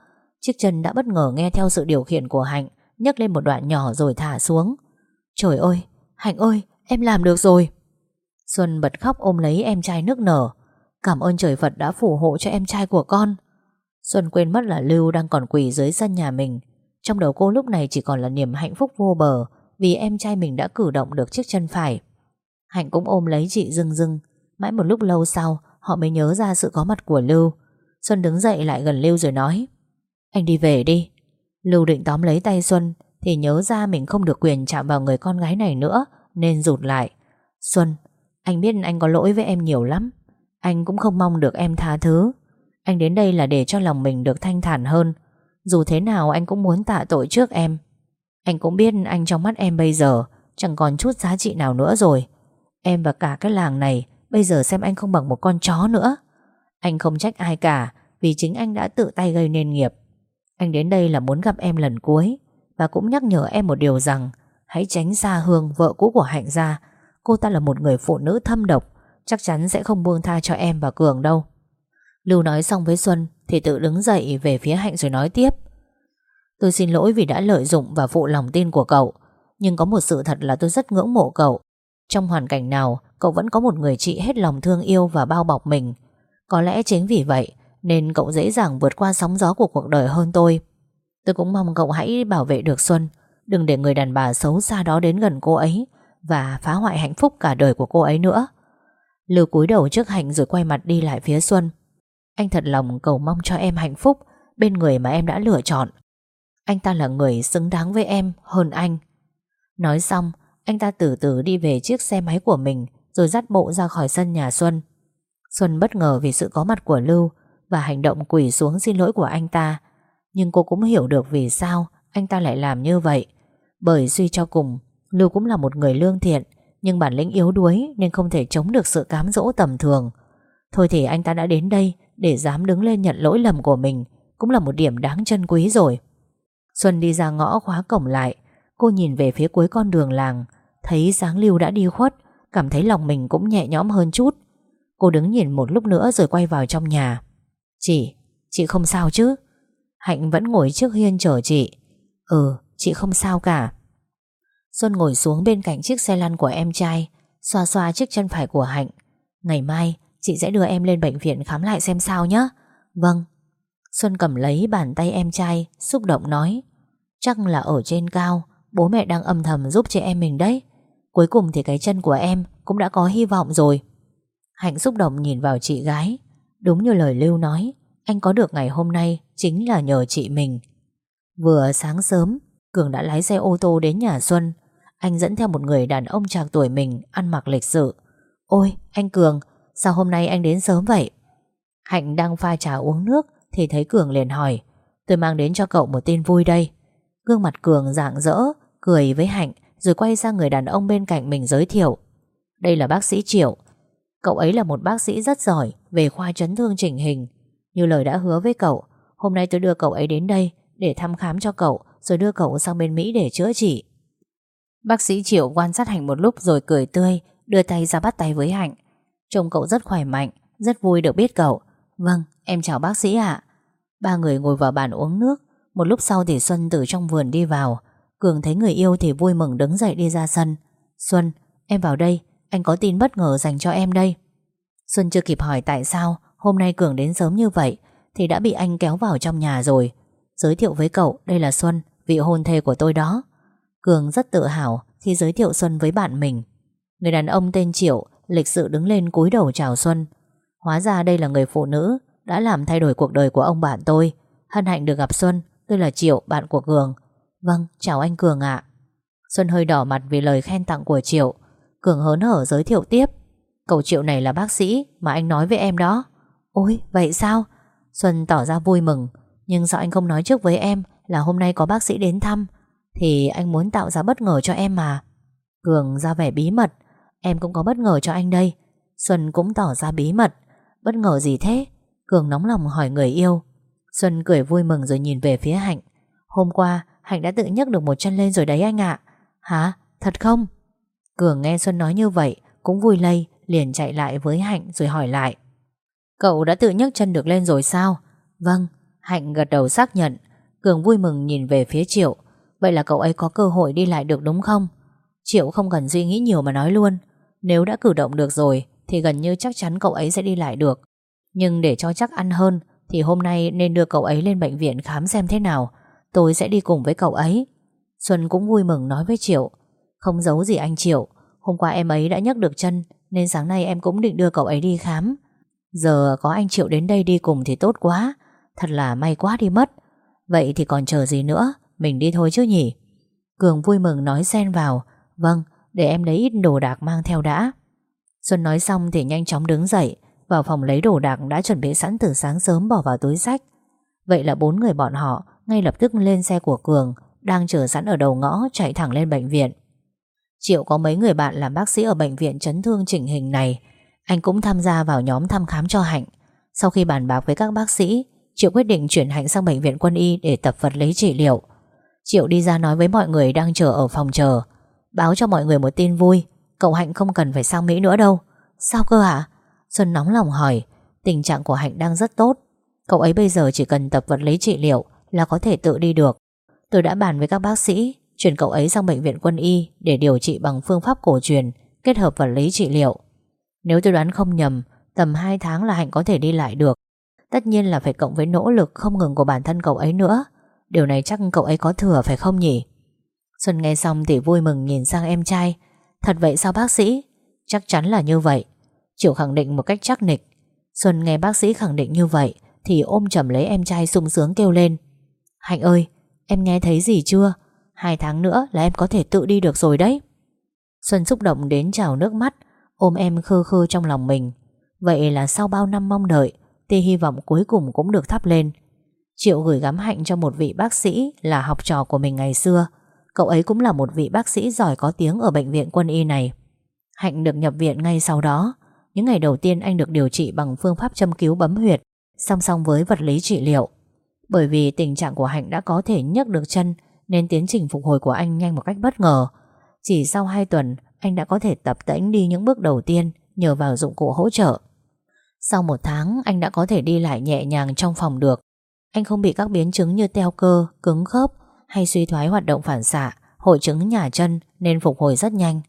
Chiếc chân đã bất ngờ nghe theo sự điều khiển của Hạnh, nhấc lên một đoạn nhỏ rồi thả xuống. Trời ơi, Hạnh ơi, em làm được rồi. Xuân bật khóc ôm lấy em trai nước nở. Cảm ơn trời Phật đã phù hộ cho em trai của con. Xuân quên mất là Lưu đang còn quỳ dưới sân nhà mình. Trong đầu cô lúc này chỉ còn là niềm hạnh phúc vô bờ, Vì em trai mình đã cử động được chiếc chân phải. Hạnh cũng ôm lấy chị dưng dưng Mãi một lúc lâu sau, Họ mới nhớ ra sự có mặt của Lưu. Xuân đứng dậy lại gần Lưu rồi nói, Anh đi về đi. Lưu định tóm lấy tay Xuân, Thì nhớ ra mình không được quyền chạm vào người con gái này nữa, Nên rụt lại. Xuân, Anh biết anh có lỗi với em nhiều lắm. Anh cũng không mong được em tha thứ anh đến đây là để cho lòng mình được thanh thản hơn. Dù thế nào anh cũng muốn tạ tội trước em. Anh cũng biết anh trong mắt em bây giờ Chẳng còn chút giá trị nào nữa rồi. Em và cả cái làng này Bây giờ xem anh không bằng một con chó nữa. Anh không trách ai cả, Vì chính anh đã tự tay gây nên nghiệp. Anh đến đây là muốn gặp em lần cuối, Và cũng nhắc nhở em một điều rằng, Hãy tránh xa Hương vợ cũ của Hạnh ra. Cô ta là một người phụ nữ thâm độc, Chắc chắn sẽ không buông tha cho em và Cường đâu. Lưu nói xong với Xuân Thì tự đứng dậy về phía Hạnh rồi nói tiếp. Tôi xin lỗi vì đã lợi dụng Và phụ lòng tin của cậu, Nhưng có một sự thật là tôi rất ngưỡng mộ cậu. Trong hoàn cảnh nào, Cậu vẫn có một người chị hết lòng thương yêu Và bao bọc mình. Có lẽ chính vì vậy Nên cậu dễ dàng vượt qua sóng gió của cuộc đời hơn tôi. Tôi cũng mong cậu hãy bảo vệ được Xuân, Đừng để người đàn bà xấu xa đó đến gần cô ấy Và phá hoại hạnh phúc cả đời của cô ấy nữa. Lưu cúi đầu trước Hạnh rồi quay mặt đi lại phía Xuân anh thật lòng cầu mong cho em hạnh phúc, Bên người mà em đã lựa chọn. Anh ta là người xứng đáng với em Hơn anh. Nói xong, Anh ta từ từ đi về chiếc xe máy của mình, Rồi dắt bộ ra khỏi sân nhà Xuân. Xuân bất ngờ vì sự có mặt của Lưu Và hành động quỷ xuống xin lỗi của anh ta. Nhưng cô cũng hiểu được vì sao Anh ta lại làm như vậy. Bởi suy cho cùng, Lưu cũng là một người lương thiện, Nhưng bản lĩnh yếu đuối Nên không thể chống được sự cám dỗ tầm thường. Thôi thì anh ta đã đến đây để dám đứng lên nhận lỗi lầm của mình Cũng là một điểm đáng trân quý rồi. Xuân đi ra ngõ khóa cổng lại Cô nhìn về phía cuối con đường làng Thấy sáng lưu đã đi khuất Cảm thấy lòng mình cũng nhẹ nhõm hơn chút. Cô đứng nhìn một lúc nữa rồi quay vào trong nhà. Chị, chị không sao chứ? Hạnh vẫn ngồi trước hiên chờ chị. Ừ, chị không sao cả. Xuân ngồi xuống bên cạnh chiếc xe lăn của em trai Xoa xoa chiếc chân phải của Hạnh. Ngày mai chị sẽ đưa em lên bệnh viện khám lại xem sao nhé. Vâng. Xuân cầm lấy bàn tay em trai, Xúc động nói. Chắc là ở trên cao, Bố mẹ đang âm thầm giúp chị em mình đấy. Cuối cùng thì cái chân của em Cũng đã có hy vọng rồi. Hạnh xúc động nhìn vào chị gái. Đúng như lời Lưu nói, Anh có được ngày hôm nay Chính là nhờ chị mình. Vừa sáng sớm, Cường đã lái xe ô tô đến nhà Xuân. Anh dẫn theo một người đàn ông trạc tuổi mình Ăn mặc lịch sự. Ôi, anh Cường Sao hôm nay anh đến sớm vậy? Hạnh đang pha trà uống nước Thì thấy Cường liền hỏi. Tôi mang đến cho cậu một tin vui đây. Gương mặt Cường rạng rỡ, Cười với Hạnh Rồi quay sang người đàn ông bên cạnh mình giới thiệu. Đây là bác sĩ Triệu. Cậu ấy là một bác sĩ rất giỏi Về khoa chấn thương chỉnh hình. Như lời đã hứa với cậu, Hôm nay tôi đưa cậu ấy đến đây Để thăm khám cho cậu Rồi đưa cậu sang bên Mỹ để chữa trị. Bác sĩ Triệu quan sát Hạnh một lúc rồi cười tươi, Đưa tay ra bắt tay với Hạnh. Trông cậu rất khỏe mạnh, Rất vui được biết cậu. Vâng em chào bác sĩ ạ. Ba người ngồi vào bàn uống nước. Một lúc sau thì Xuân từ trong vườn đi vào. Cường thấy người yêu thì vui mừng đứng dậy đi ra sân. Xuân, em vào đây. Anh có tin bất ngờ dành cho em đây? Xuân chưa kịp hỏi tại sao Hôm nay Cường đến sớm như vậy Thì đã bị anh kéo vào trong nhà rồi. Giới thiệu với cậu, đây là Xuân, Vị hôn thê của tôi đó. Cường rất tự hào khi giới thiệu Xuân với bạn mình. Người đàn ông tên Triệu Lịch sự đứng lên cúi đầu chào Xuân. Hóa ra đây là người phụ nữ Đã làm thay đổi cuộc đời của ông bạn tôi. Hân hạnh được gặp Xuân Tôi là Triệu, bạn của Cường. Vâng, chào anh Cường ạ. Xuân hơi đỏ mặt vì lời khen tặng của Triệu. Cường hớn hở giới thiệu tiếp. Cậu Triệu này là bác sĩ Mà anh nói với em đó. Ôi, vậy sao? Xuân tỏ ra vui mừng. Nhưng sao anh không nói trước với em Là hôm nay có bác sĩ đến thăm? Thì anh muốn tạo ra bất ngờ cho em mà. Cường ra vẻ bí mật. Em cũng có bất ngờ cho anh đây. Xuân cũng tỏ ra bí mật. Bất ngờ gì thế? Cường nóng lòng hỏi người yêu. Xuân cười vui mừng rồi nhìn về phía Hạnh. Hôm qua, Hạnh đã tự nhấc được một chân lên rồi đấy anh ạ. Hả? Thật không? Cường nghe Xuân nói như vậy, Cũng vui lây, liền chạy lại với Hạnh rồi hỏi lại. Cậu đã tự nhấc chân được lên rồi sao? Vâng. Hạnh gật đầu xác nhận. Cường vui mừng nhìn về phía Triệu. Vậy là cậu ấy có cơ hội đi lại được đúng không? Triệu không cần suy nghĩ nhiều mà nói luôn. Nếu đã cử động được rồi Thì gần như chắc chắn cậu ấy sẽ đi lại được. Nhưng để cho chắc ăn hơn Thì hôm nay nên đưa cậu ấy lên bệnh viện khám xem thế nào. Tôi sẽ đi cùng với cậu ấy. Xuân cũng vui mừng nói với Triệu. Không giấu gì anh Triệu Hôm qua em ấy đã nhấc được chân Nên sáng nay em cũng định đưa cậu ấy đi khám. Giờ có anh Triệu đến đây đi cùng thì tốt quá Thật là may quá đi mất. Vậy thì còn chờ gì nữa Mình đi thôi chứ nhỉ? Cường vui mừng nói xen vào. Vâng, để em lấy ít đồ đạc mang theo đã. Xuân nói xong thì nhanh chóng đứng dậy, Vào phòng lấy đồ đạc đã chuẩn bị sẵn từ sáng sớm bỏ vào túi sách. Vậy là bốn người bọn họ Ngay lập tức lên xe của Cường, Đang chờ sẵn ở đầu ngõ chạy thẳng lên bệnh viện. Triệu có mấy người bạn làm bác sĩ ở bệnh viện chấn thương chỉnh hình này. Anh cũng tham gia vào nhóm thăm khám cho Hạnh. Sau khi bàn bạc với các bác sĩ, Triệu quyết định chuyển Hạnh sang bệnh viện quân y Để tập vật lấy trị liệu. Triệu đi ra nói với mọi người đang chờ ở phòng chờ. Báo cho mọi người một tin vui. Cậu Hạnh không cần phải sang Mỹ nữa đâu. Sao cơ hả? Xuân nóng lòng hỏi. Tình trạng của Hạnh đang rất tốt. Cậu ấy bây giờ chỉ cần tập vật lý trị liệu Là có thể tự đi được. Tôi đã bàn với các bác sĩ, Chuyển cậu ấy sang bệnh viện quân y Để điều trị bằng phương pháp cổ truyền, Kết hợp vật lý trị liệu. Nếu tôi đoán không nhầm, Tầm 2 tháng là Hạnh có thể đi lại được. Tất nhiên là phải cộng với nỗ lực không ngừng của bản thân cậu ấy nữa. Điều này chắc cậu ấy có thừa phải không nhỉ? Xuân nghe xong thì vui mừng nhìn sang em trai. Thật vậy sao bác sĩ? Chắc chắn là như vậy. Triệu khẳng định một cách chắc nịch. Xuân nghe bác sĩ khẳng định như vậy Thì ôm chầm lấy em trai sung sướng kêu lên. Hạnh ơi, Em nghe thấy gì chưa? Hai tháng nữa là em có thể tự đi được rồi đấy. Xuân xúc động đến trào nước mắt, Ôm em khơ khơ trong lòng mình. Vậy là sau bao năm mong đợi Thì hy vọng cuối cùng cũng được thắp lên. Triệu gửi gắm hạnh cho một vị bác sĩ Là học trò của mình ngày xưa. Cậu ấy cũng là một vị bác sĩ giỏi có tiếng ở bệnh viện quân y này. Hạnh được nhập viện ngay sau đó. Những ngày đầu tiên anh được điều trị bằng phương pháp châm cứu bấm huyệt, song song với vật lý trị liệu. Bởi vì tình trạng của Hạnh đã có thể nhấc được chân Nên tiến trình phục hồi của anh nhanh một cách bất ngờ Chỉ sau 2 tuần Anh đã có thể tập tễnh đi những bước đầu tiên Nhờ vào dụng cụ hỗ trợ Sau một tháng anh đã có thể đi lại nhẹ nhàng trong phòng được Anh không bị các biến chứng như teo cơ, cứng khớp hay suy thoái hoạt động phản xạ Hội chứng nhả chân Nên phục hồi rất nhanh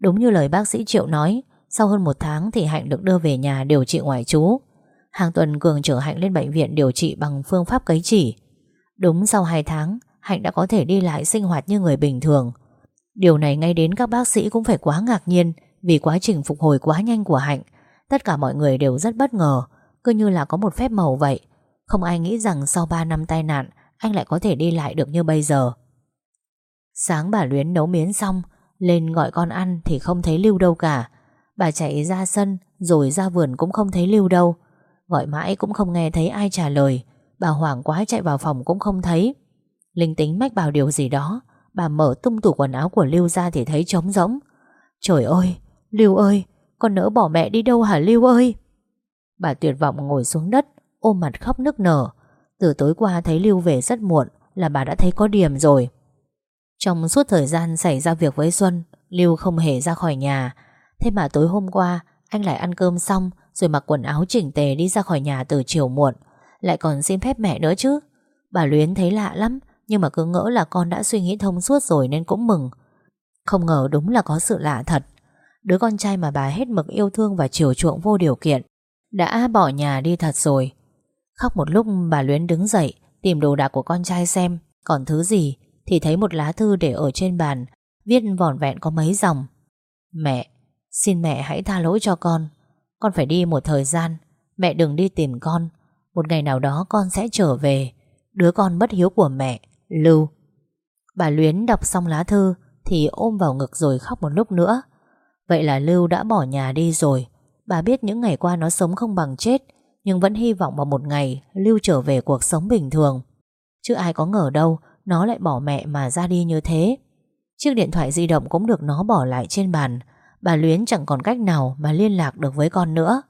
Đúng như lời bác sĩ Triệu nói Sau hơn một tháng thì Hạnh được đưa về nhà điều trị ngoại trú Hàng tuần Cường chở Hạnh lên bệnh viện điều trị bằng phương pháp cấy chỉ. Đúng sau 2 tháng, Hạnh đã có thể đi lại sinh hoạt như người bình thường. Điều này ngay đến các bác sĩ cũng phải quá ngạc nhiên vì quá trình phục hồi quá nhanh của Hạnh. Tất cả mọi người đều rất bất ngờ, cứ như là có một phép màu vậy. Không ai nghĩ rằng sau 3 năm tai nạn, anh lại có thể đi lại được như bây giờ. Sáng bà Luyến nấu miến xong, lên gọi con ăn thì không thấy Lưu đâu cả. Bà chạy ra sân rồi ra vườn cũng không thấy Lưu đâu. Gọi mãi cũng không nghe thấy ai trả lời Bà hoảng quá chạy vào phòng cũng không thấy Linh tính mách bảo điều gì đó Bà mở tung tủ quần áo của Lưu ra Thì thấy trống rỗng Trời ơi, Lưu ơi Con nỡ bỏ mẹ đi đâu hả Lưu ơi Bà tuyệt vọng ngồi xuống đất Ôm mặt khóc nức nở từ tối qua thấy Lưu về rất muộn Là bà đã thấy có điểm rồi. Trong suốt thời gian xảy ra việc với Xuân, Lưu không hề ra khỏi nhà. Thế mà tối hôm qua, Anh lại ăn cơm xong rồi mặc quần áo chỉnh tề đi ra khỏi nhà từ chiều muộn. Lại còn xin phép mẹ nữa chứ. Bà Luyến thấy lạ lắm, Nhưng mà cứ ngỡ là con đã suy nghĩ thông suốt rồi Nên cũng mừng. Không ngờ đúng là có sự lạ thật. Đứa con trai mà bà hết mực yêu thương Và chiều chuộng vô điều kiện, Đã bỏ nhà đi thật rồi. Khóc một lúc bà Luyến đứng dậy, Tìm đồ đạc của con trai xem. Còn thứ gì Thì thấy một lá thư để ở trên bàn, Viết vỏn vẹn có mấy dòng. Mẹ, Xin mẹ hãy tha lỗi cho con. Con phải đi một thời gian, Mẹ đừng đi tìm con. Một ngày nào đó con sẽ trở về. Đứa con bất hiếu của mẹ, Lưu. Bà Luyến đọc xong lá thư Thì ôm vào ngực rồi khóc một lúc nữa. Vậy là Lưu đã bỏ nhà đi rồi. Bà biết những ngày qua nó sống không bằng chết nhưng vẫn hy vọng vào một ngày Lưu trở về cuộc sống bình thường. Chứ ai có ngờ đâu, Nó lại bỏ mẹ mà ra đi như thế. Chiếc điện thoại di động cũng được nó bỏ lại trên bàn. Bà Luyến chẳng còn cách nào mà liên lạc được với con nữa.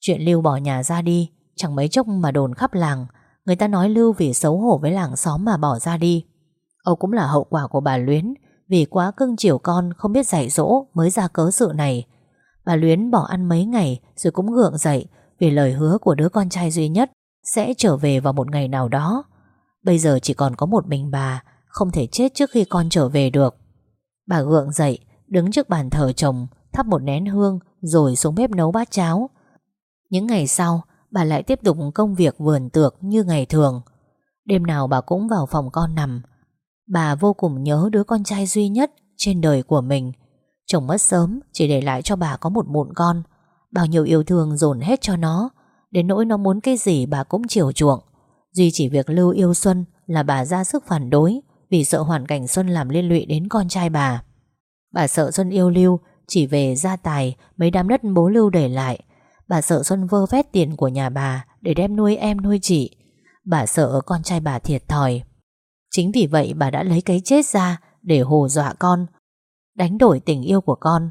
Chuyện Lưu bỏ nhà ra đi, Chẳng mấy chốc mà đồn khắp làng. Người ta nói Lưu vì xấu hổ với làng xóm mà bỏ ra đi. Âu cũng là hậu quả của bà Luyến, Vì quá cưng chiều con Không biết dạy dỗ mới ra cớ sự này. Bà Luyến bỏ ăn mấy ngày Rồi cũng gượng dậy vì lời hứa của đứa con trai duy nhất Sẽ trở về vào một ngày nào đó. Bây giờ chỉ còn có một mình bà, Không thể chết trước khi con trở về được. Bà gượng dậy, Đứng trước bàn thờ chồng, Thắp một nén hương, Rồi xuống bếp nấu bát cháo. Những ngày sau, Bà lại tiếp tục công việc vườn tược như ngày thường. Đêm nào bà cũng vào phòng con nằm. Bà vô cùng nhớ đứa con trai duy nhất Trên đời của mình. Chồng mất sớm Chỉ để lại cho bà có một mụn con. Bao nhiêu yêu thương dồn hết cho nó, Đến nỗi nó muốn cái gì bà cũng chiều chuộng. Duy chỉ việc Lưu yêu Xuân Là bà ra sức phản đối Vì sợ hoàn cảnh Xuân làm liên lụy đến con trai bà. Bà sợ Xuân yêu Lưu Chỉ về gia tài Mấy đám đất bố Lưu để lại. Bà sợ Xuân vơ vét tiền của nhà bà Để đem nuôi em nuôi chị. Bà sợ con trai bà thiệt thòi. Chính vì vậy bà đã lấy cái chết ra Để hồ dọa con, Đánh đổi tình yêu của con.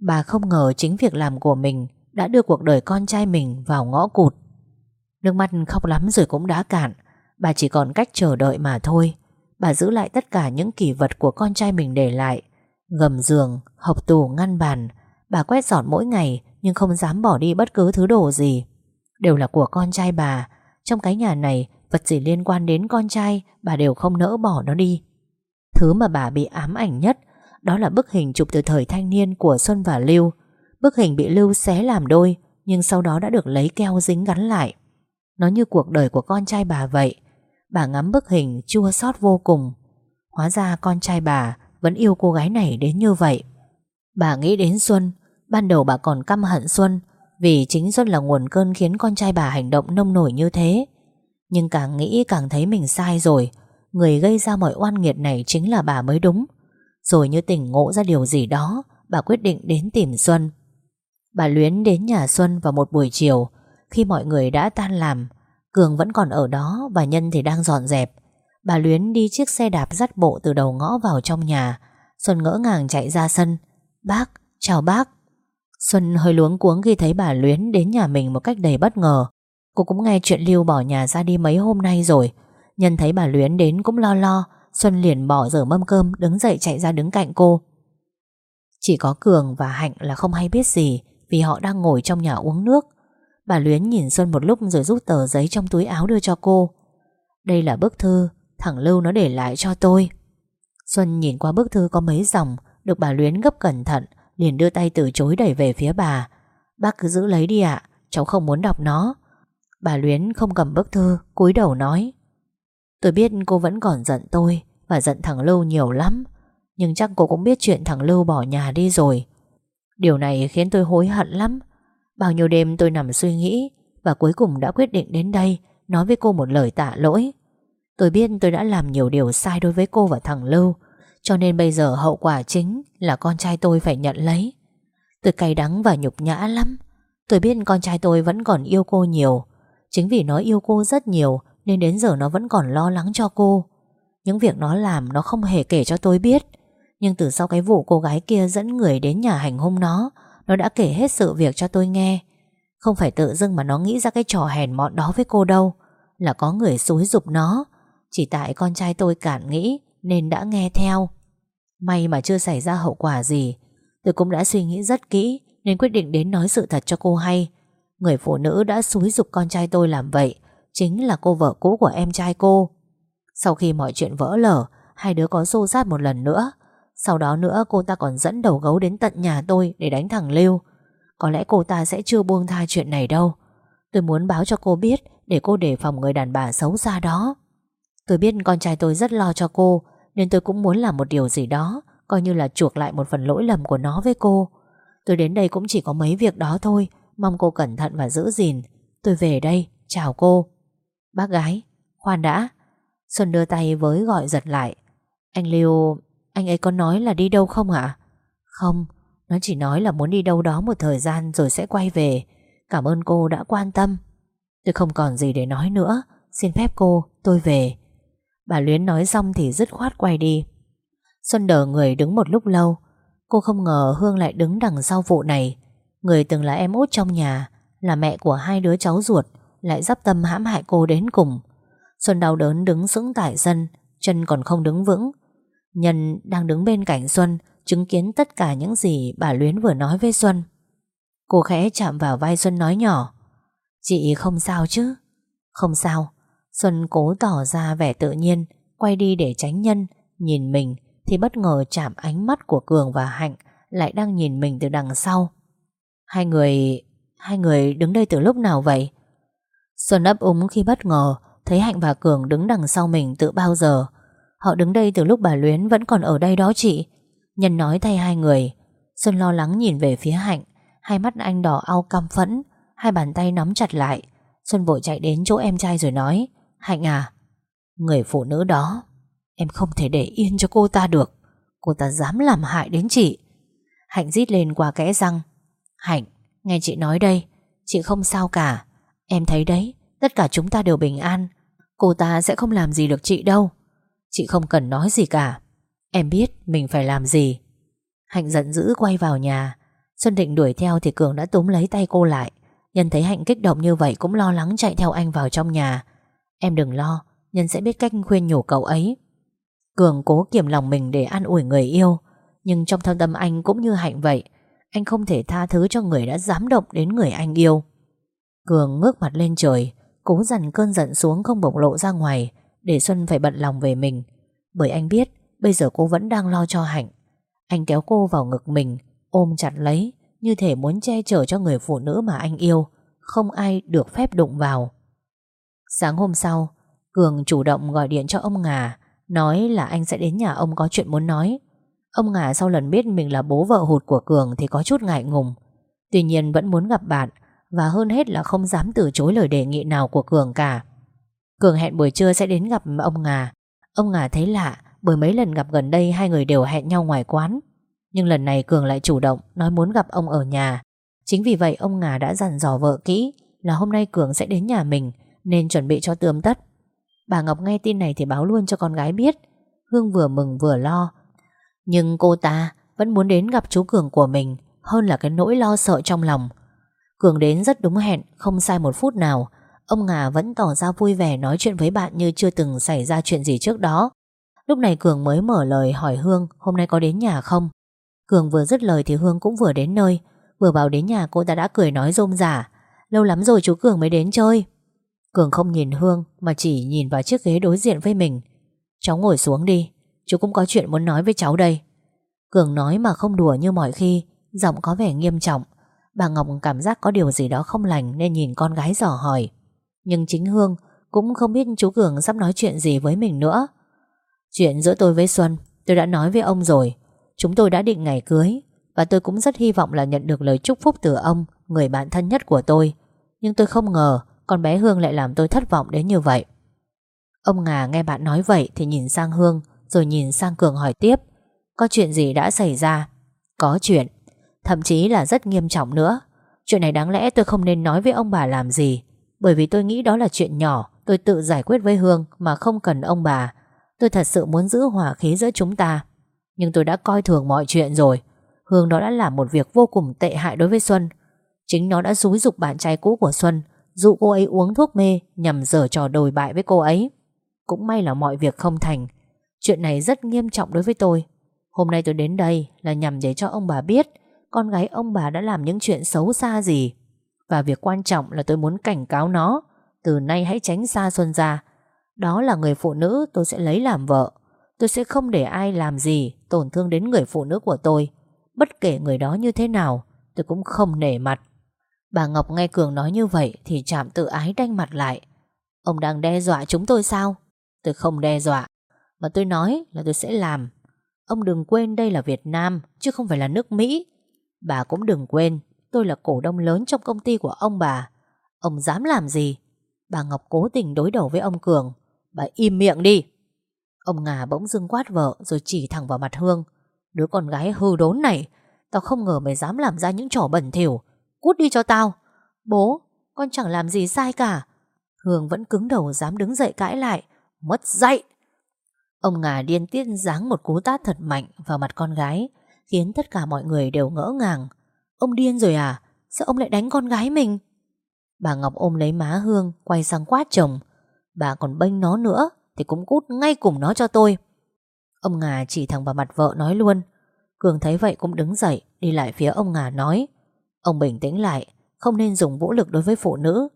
Bà không ngờ chính việc làm của mình Đã đưa cuộc đời con trai mình vào ngõ cụt. Nước mắt khóc lắm rồi cũng đã cạn Bà chỉ còn cách chờ đợi mà thôi. Bà giữ lại tất cả những kỷ vật của con trai mình để lại Gầm giường, hộp tủ ngăn bàn. Bà quét dọn mỗi ngày Nhưng không dám bỏ đi bất cứ thứ đồ gì. Đều là của con trai bà. Trong cái nhà này Vật gì liên quan đến con trai Bà đều không nỡ bỏ nó đi. Thứ mà bà bị ám ảnh nhất đó là bức hình chụp từ thời thanh niên của Xuân và Lưu Bức hình bị Lưu xé làm đôi Nhưng sau đó đã được lấy keo dính gắn lại Nó như cuộc đời của con trai bà vậy Bà ngắm bức hình chua xót vô cùng Hóa ra con trai bà vẫn yêu cô gái này đến như vậy. Bà nghĩ đến Xuân, ban đầu bà còn căm hận Xuân vì chính Xuân là nguồn cơn khiến con trai bà hành động nông nổi như thế. Nhưng càng nghĩ càng thấy mình sai rồi, người gây ra mọi oan nghiệt này chính là bà mới đúng. Rồi như tỉnh ngộ ra điều gì đó, bà quyết định đến tìm Xuân. Bà Luyến đến nhà Xuân vào một buổi chiều, khi mọi người đã tan làm, Cường vẫn còn ở đó và Nhân thì đang dọn dẹp. Bà Luyến đi chiếc xe đạp dắt bộ từ đầu ngõ vào trong nhà. Xuân ngỡ ngàng chạy ra sân. Bác, chào bác. Xuân hơi luống cuống khi thấy bà Luyến đến nhà mình một cách đầy bất ngờ. Cô cũng nghe chuyện Lưu bỏ nhà ra đi mấy hôm nay rồi. Nhân thấy bà Luyến đến cũng lo lo Xuân liền bỏ dở mâm cơm, Đứng dậy chạy ra đứng cạnh cô. Chỉ có Cường và Hạnh là không hay biết gì Vì họ đang ngồi trong nhà uống nước. Bà Luyến nhìn Xuân một lúc Rồi rút tờ giấy trong túi áo đưa cho cô. Đây là bức thư Thằng Lưu nó để lại cho tôi. Xuân nhìn qua bức thư có mấy dòng, Được bà Luyến gấp cẩn thận, Liền đưa tay từ chối đẩy về phía bà. Bác cứ giữ lấy đi ạ, Cháu không muốn đọc nó. Bà Luyến không cầm bức thư, cúi đầu nói. Tôi biết cô vẫn còn giận tôi Và giận thằng Lưu nhiều lắm. Nhưng chắc cô cũng biết chuyện thằng Lưu bỏ nhà đi rồi. Điều này khiến tôi hối hận lắm. Bao nhiêu đêm tôi nằm suy nghĩ Và cuối cùng đã quyết định đến đây Nói với cô một lời tạ lỗi. Tôi biết tôi đã làm nhiều điều sai đối với cô và thằng Lưu, Cho nên bây giờ hậu quả chính Là con trai tôi phải nhận lấy. Tôi cay đắng và nhục nhã lắm. Tôi biết con trai tôi vẫn còn yêu cô nhiều. Chính vì nó yêu cô rất nhiều nên đến giờ nó vẫn còn lo lắng cho cô. Những việc nó làm nó không hề kể cho tôi biết. Nhưng từ sau cái vụ cô gái kia dẫn người đến nhà hành hung nó Nó đã kể hết sự việc cho tôi nghe. Không phải tự dưng mà nó nghĩ ra cái trò hèn mọn đó với cô đâu, Là có người xúi dục nó. Chỉ tại con trai tôi cản nghĩ Nên đã nghe theo. May mà chưa xảy ra hậu quả gì. Tôi cũng đã suy nghĩ rất kỹ Nên quyết định đến nói sự thật cho cô hay. Người phụ nữ đã xúi dục con trai tôi làm vậy Chính là cô vợ cũ của em trai cô. Sau khi mọi chuyện vỡ lở Hai đứa có xô sát một lần nữa. Sau đó nữa cô ta còn dẫn đầu gấu đến tận nhà tôi Để đánh thằng Lưu. Có lẽ cô ta sẽ chưa buông tha chuyện này đâu. Tôi muốn báo cho cô biết Để cô đề phòng người đàn bà xấu xa đó. Tôi biết con trai tôi rất lo cho cô Nên tôi cũng muốn làm một điều gì đó Coi như là chuộc lại một phần lỗi lầm của nó với cô. Tôi đến đây cũng chỉ có mấy việc đó thôi Mong cô cẩn thận và giữ gìn. Tôi về đây, chào cô. Bác gái, khoan đã. Xuân đưa tay với gọi giật lại. Anh Lưu, anh ấy có nói là đi đâu không ạ? Không, nó chỉ nói là muốn đi đâu đó một thời gian rồi sẽ quay về. Cảm ơn cô đã quan tâm. Tôi không còn gì để nói nữa. Xin phép cô, tôi về. Bà Luyến nói xong thì dứt khoát quay đi. Xuân đờ người đứng một lúc lâu. Cô không ngờ Hương lại đứng đằng sau vụ này. Người từng là em út trong nhà Là mẹ của hai đứa cháu ruột. Lại dắp tâm hãm hại cô đến cùng. Xuân đau đớn đứng sững tại sân, Chân còn không đứng vững. Nhân đang đứng bên cạnh Xuân, Chứng kiến tất cả những gì bà Luyến vừa nói với Xuân. Cô khẽ chạm vào vai Xuân nói nhỏ, Chị không sao chứ? Không sao. Xuân cố tỏ ra vẻ tự nhiên, Quay đi để tránh nhân, Nhìn mình, thì bất ngờ chạm ánh mắt của Cường và Hạnh lại đang nhìn mình từ đằng sau. Hai người... hai người đứng đây từ lúc nào vậy? Xuân ấp úng khi bất ngờ thấy Hạnh và Cường đứng đằng sau mình từ bao giờ. Họ đứng đây từ lúc bà Luyến vẫn còn ở đây đó chị. Nhân nói thay hai người. Xuân lo lắng nhìn về phía Hạnh. Hai mắt anh đỏ au căm phẫn. Hai bàn tay nắm chặt lại. Xuân vội chạy đến chỗ em trai rồi nói. Hạnh à, người phụ nữ đó Em không thể để yên cho cô ta được Cô ta dám làm hại đến chị Hạnh rít lên qua kẽ răng Hạnh, nghe chị nói đây Chị không sao cả Em thấy đấy, tất cả chúng ta đều bình an. Cô ta sẽ không làm gì được chị đâu. Chị không cần nói gì cả. Em biết mình phải làm gì. Hạnh giận dữ quay vào nhà. Xuân định đuổi theo thì Cường đã túm lấy tay cô lại. Nhân thấy Hạnh kích động như vậy Cũng lo lắng chạy theo anh vào trong nhà. Em đừng lo, Nhân sẽ biết cách khuyên nhủ cậu ấy. Cường cố kiềm lòng mình để an ủi người yêu, Nhưng trong thâm tâm anh cũng như Hạnh vậy. Anh không thể tha thứ cho người đã dám động đến người anh yêu. Cường ngước mặt lên trời. Cố dằn cơn giận xuống không bộc lộ ra ngoài, Để Xuân phải bận lòng về mình. Bởi anh biết, Bây giờ cô vẫn đang lo cho Hạnh. Anh kéo cô vào ngực mình, Ôm chặt lấy, Như thể muốn che chở cho người phụ nữ mà anh yêu, Không ai được phép đụng vào. Sáng hôm sau, Cường chủ động gọi điện cho ông Ngà, Nói là anh sẽ đến nhà ông có chuyện muốn nói. Ông Ngà sau lần biết mình là bố vợ hụt của Cường Thì có chút ngại ngùng. Tuy nhiên vẫn muốn gặp bạn và hơn hết là không dám từ chối lời đề nghị nào của Cường cả. Cường hẹn buổi trưa sẽ đến gặp ông Ngà. Ông Ngà thấy lạ, Bởi mấy lần gặp gần đây hai người đều hẹn nhau ngoài quán. Nhưng lần này Cường lại chủ động, Nói muốn gặp ông ở nhà. Chính vì vậy ông Ngà đã dặn dò vợ kỹ Là hôm nay Cường sẽ đến nhà mình, Nên chuẩn bị cho tươm tất. Bà Ngọc nghe tin này thì báo luôn cho con gái biết. Hương vừa mừng vừa lo. Nhưng cô ta vẫn muốn đến gặp chú Cường của mình, Hơn là cái nỗi lo sợ trong lòng. Cường đến rất đúng hẹn Không sai một phút nào Ông Ngà vẫn tỏ ra vui vẻ nói chuyện với bạn như chưa từng xảy ra chuyện gì trước đó. Lúc này Cường mới mở lời hỏi Hương hôm nay có đến nhà không. Cường vừa dứt lời thì Hương cũng vừa đến nơi. Vừa vào đến nhà cô ta đã cười nói rôm rả. Lâu lắm rồi chú Cường mới đến chơi. Cường không nhìn Hương mà chỉ nhìn vào chiếc ghế đối diện với mình. Cháu ngồi xuống đi, chú cũng có chuyện muốn nói với cháu đây. Cường nói mà không đùa như mọi khi, giọng có vẻ nghiêm trọng. Bà Ngọc cảm giác có điều gì đó không lành nên nhìn con gái dò hỏi. Nhưng chính Hương cũng không biết chú Cường sắp nói chuyện gì với mình nữa. Chuyện giữa tôi với Xuân, tôi đã nói với ông rồi. Chúng tôi đã định ngày cưới và tôi cũng rất hy vọng là nhận được lời chúc phúc từ ông, người bạn thân nhất của tôi. Nhưng tôi không ngờ con bé Hương lại làm tôi thất vọng đến như vậy. Ông Ngà nghe bạn nói vậy thì nhìn sang Hương rồi nhìn sang Cường hỏi tiếp. Có chuyện gì đã xảy ra? Có chuyện, thậm chí là rất nghiêm trọng nữa. Chuyện này đáng lẽ tôi không nên nói với ông bà làm gì, bởi vì tôi nghĩ đó là chuyện nhỏ, Tôi tự giải quyết với Hương Mà không cần ông bà. Tôi thật sự muốn giữ hòa khí giữa chúng ta, Nhưng tôi đã coi thường mọi chuyện rồi. Hương đó đã làm một việc vô cùng tệ hại đối với Xuân. Chính nó đã xúi dục bạn trai cũ của Xuân, Dụ cô ấy uống thuốc mê Nhằm dở trò đồi bại với cô ấy. Cũng may là mọi việc không thành. Chuyện này rất nghiêm trọng đối với tôi. Hôm nay tôi đến đây là nhằm để cho ông bà biết con gái ông bà đã làm những chuyện xấu xa gì? Và việc quan trọng là tôi muốn cảnh cáo nó, Từ nay hãy tránh xa Xuân ra Đó là người phụ nữ, tôi sẽ lấy làm vợ. Tôi sẽ không để ai làm gì Tổn thương đến người phụ nữ của tôi. Bất kể người đó như thế nào, Tôi cũng không nể mặt. Bà Ngọc nghe Cường nói như vậy Thì chạm tự ái đanh mặt lại. Ông đang đe dọa chúng tôi sao? Tôi không đe dọa. Mà tôi nói là tôi sẽ làm. Ông đừng quên đây là Việt Nam, Chứ không phải là nước Mỹ. Bà cũng đừng quên, Tôi là cổ đông lớn trong công ty của ông bà. Ông dám làm gì? Bà Ngọc cố tình đối đầu với ông Cường. Bà im miệng đi. Ông Ngà bỗng dưng quát vợ Rồi chỉ thẳng vào mặt Hương. Đứa con gái hư đốn này, Tao không ngờ mày dám làm ra những trò bẩn thỉu. Cút đi cho tao. Bố, con chẳng làm gì sai cả. Hương vẫn cứng đầu dám đứng dậy cãi lại. Mất dạy. Ông Ngà điên tiết giáng một cú tát thật mạnh vào mặt con gái. Khiến tất cả mọi người đều ngỡ ngàng. Ông điên rồi à? Sao ông lại đánh con gái mình? Bà Ngọc ôm lấy má Hương, Quay sang quát chồng. Bà còn bênh nó nữa, Thì cũng cút ngay cùng nó cho tôi. Ông Ngà chỉ thẳng vào mặt vợ nói luôn. Cường thấy vậy cũng đứng dậy, Đi lại phía ông Ngà nói. Ông bình tĩnh lại, Không nên dùng vũ lực đối với phụ nữ.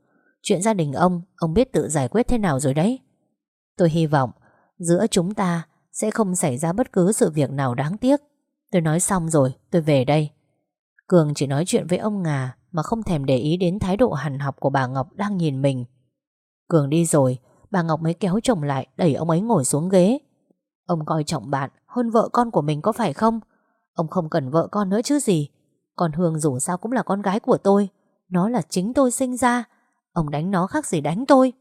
Chuyện gia đình ông Ông biết tự giải quyết thế nào rồi đấy. Tôi hy vọng, Giữa chúng ta Sẽ không xảy ra bất cứ sự việc nào đáng tiếc. Tôi nói xong rồi Tôi về đây Cường chỉ nói chuyện với ông Ngà mà không thèm để ý đến thái độ hằn học của bà Ngọc đang nhìn mình. Cường đi rồi, bà Ngọc mới kéo chồng lại đẩy ông ấy ngồi xuống ghế. Ông coi trọng bạn hơn vợ con của mình có phải không? Ông không cần vợ con nữa chứ gì. Còn Hương dù sao cũng là con gái của tôi. Nó là chính tôi sinh ra. Ông đánh nó khác gì đánh tôi.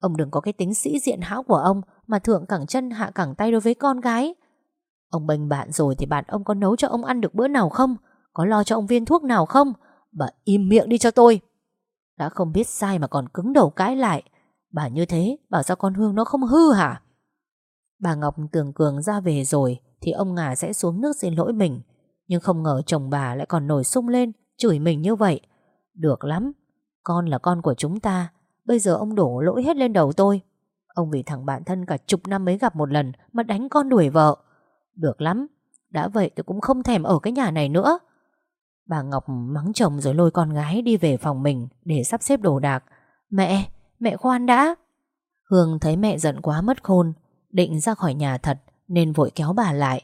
Ông đừng có cái tính sĩ diện hão của ông mà thượng cẳng chân hạ cẳng tay đối với con gái. Ông bênh bạn rồi thì bạn ông có nấu cho ông ăn được bữa nào không? Có lo cho ông viên thuốc nào không? Bà im miệng đi cho tôi. Đã không biết sai mà còn cứng đầu cãi lại. Bà như thế, Bảo sao con Hương nó không hư hả? Bà Ngọc tưởng Cường ra về rồi Thì ông Ngà sẽ xuống nước xin lỗi mình. Nhưng không ngờ chồng bà lại còn nổi sung lên, Chửi mình như vậy. Được lắm, Con là con của chúng ta. Bây giờ ông đổ lỗi hết lên đầu tôi. Ông vì thằng bạn thân cả chục năm mới gặp một lần Mà đánh con đuổi vợ. Được lắm Đã vậy tôi cũng không thèm ở cái nhà này nữa Bà Ngọc mắng chồng rồi lôi con gái đi về phòng mình để sắp xếp đồ đạc. Mẹ, mẹ khoan đã. Hương thấy mẹ giận quá mất khôn, định ra khỏi nhà thật nên vội kéo bà lại.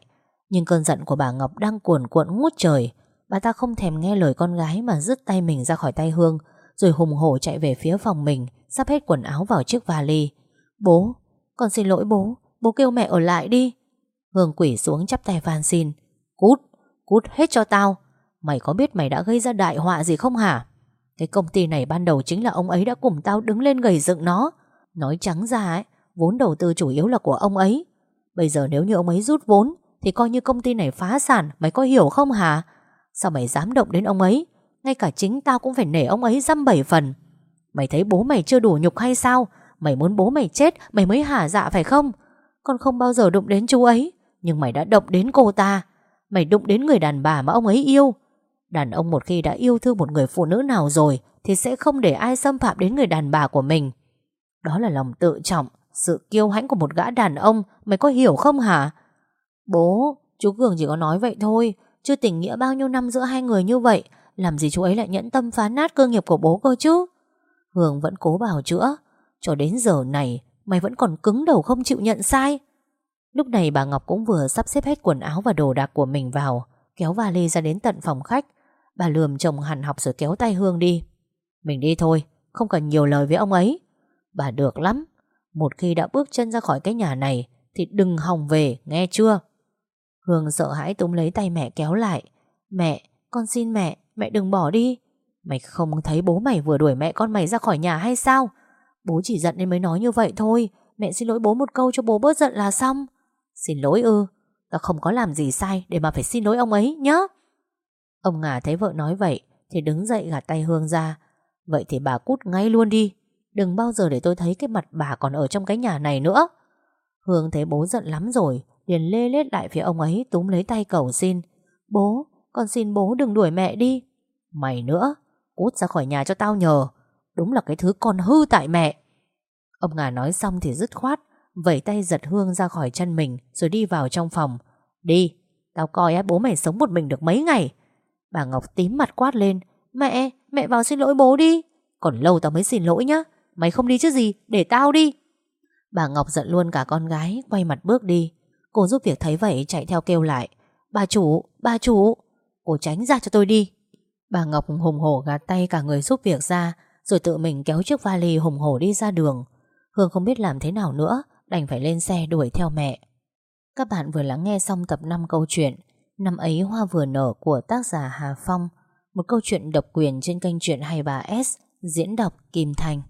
Nhưng cơn giận của bà Ngọc đang cuồn cuộn ngút trời. Bà ta không thèm nghe lời con gái mà rứt tay mình ra khỏi tay Hương rồi hùng hổ chạy về phía phòng mình sắp hết quần áo vào chiếc vali. Bố, con xin lỗi bố, bố kêu mẹ ở lại đi. Hương quỷ xuống chắp tay van xin. Cút, cút hết cho tao. Mày có biết mày đã gây ra đại họa gì không hả? Cái công ty này ban đầu chính là ông ấy đã cùng tao đứng lên gầy dựng nó. Nói trắng ra ấy, vốn đầu tư chủ yếu là của ông ấy. Bây giờ nếu như ông ấy rút vốn, thì coi như công ty này phá sản, mày có hiểu không hả? Sao mày dám động đến ông ấy? Ngay cả chính tao cũng phải nể ông ấy dăm bảy phần. Mày thấy bố mày chưa đủ nhục hay sao? Mày muốn bố mày chết, mày mới hả dạ phải không? Con không bao giờ đụng đến chú ấy, nhưng mày đã động đến cô ta. Mày đụng đến người đàn bà mà ông ấy yêu. Đàn ông một khi đã yêu thương một người phụ nữ nào rồi, Thì sẽ không để ai xâm phạm đến người đàn bà của mình. Đó là lòng tự trọng, Sự kiêu hãnh của một gã đàn ông, Mày có hiểu không hả? Bố, Chú Cường chỉ có nói vậy thôi. Chứ tình nghĩa bao nhiêu năm giữa hai người như vậy, Làm gì chú ấy lại nhẫn tâm phá nát cơ nghiệp của bố cơ chứ? Hường vẫn cố bảo chữa. Cho đến giờ này, Mày vẫn còn cứng đầu không chịu nhận sai. Lúc này bà Ngọc cũng vừa sắp xếp hết quần áo và đồ đạc của mình vào Kéo vali ra đến tận phòng khách. Bà lườm chồng hẳn học rồi kéo tay Hương đi. Mình đi thôi Không cần nhiều lời với ông ấy. Bà được lắm. Một khi đã bước chân ra khỏi cái nhà này Thì đừng hòng về nghe chưa? Hương sợ hãi túm lấy tay mẹ kéo lại. Mẹ, con xin mẹ Mẹ đừng bỏ đi. Mày không thấy bố mày vừa đuổi mẹ con mày ra khỏi nhà hay sao? Bố chỉ giận nên mới nói như vậy thôi. Mẹ xin lỗi bố một câu cho bố bớt giận là xong. Xin lỗi ư Tao không có làm gì sai để mà phải xin lỗi ông ấy nhá. Ông Ngà thấy vợ nói vậy Thì đứng dậy gạt tay Hương ra. Vậy thì bà cút ngay luôn đi Đừng bao giờ để tôi thấy cái mặt bà còn ở trong cái nhà này nữa. Hương thấy bố giận lắm rồi liền lê lết lại phía ông ấy túm lấy tay cầu xin. Bố, con xin bố đừng đuổi mẹ đi. Mày nữa Cút ra khỏi nhà cho tao nhờ Đúng là cái thứ con hư tại mẹ. Ông Ngà nói xong thì dứt khoát Vẩy tay giật Hương ra khỏi chân mình Rồi đi vào trong phòng. Đi, tao coi bố mày sống một mình được mấy ngày. Bà Ngọc tím mặt quát lên Mẹ, mẹ vào xin lỗi bố đi. Còn lâu tao mới xin lỗi nhá Mày không đi chứ gì, để tao đi. Bà Ngọc giận luôn cả con gái Quay mặt bước đi. Cô giúp việc thấy vậy chạy theo kêu lại Bà chủ, bà chủ Cô tránh ra cho tôi đi. Bà Ngọc hùng hổ gạt tay cả người giúp việc ra Rồi tự mình kéo chiếc vali hùng hổ đi ra đường. Hương không biết làm thế nào nữa Đành phải lên xe đuổi theo mẹ. Các bạn vừa lắng nghe xong tập 5 câu chuyện Năm ấy hoa vừa nở của tác giả Hà Phong. Một câu chuyện độc quyền trên kênh truyện 23S Diễn đọc Kim Thành.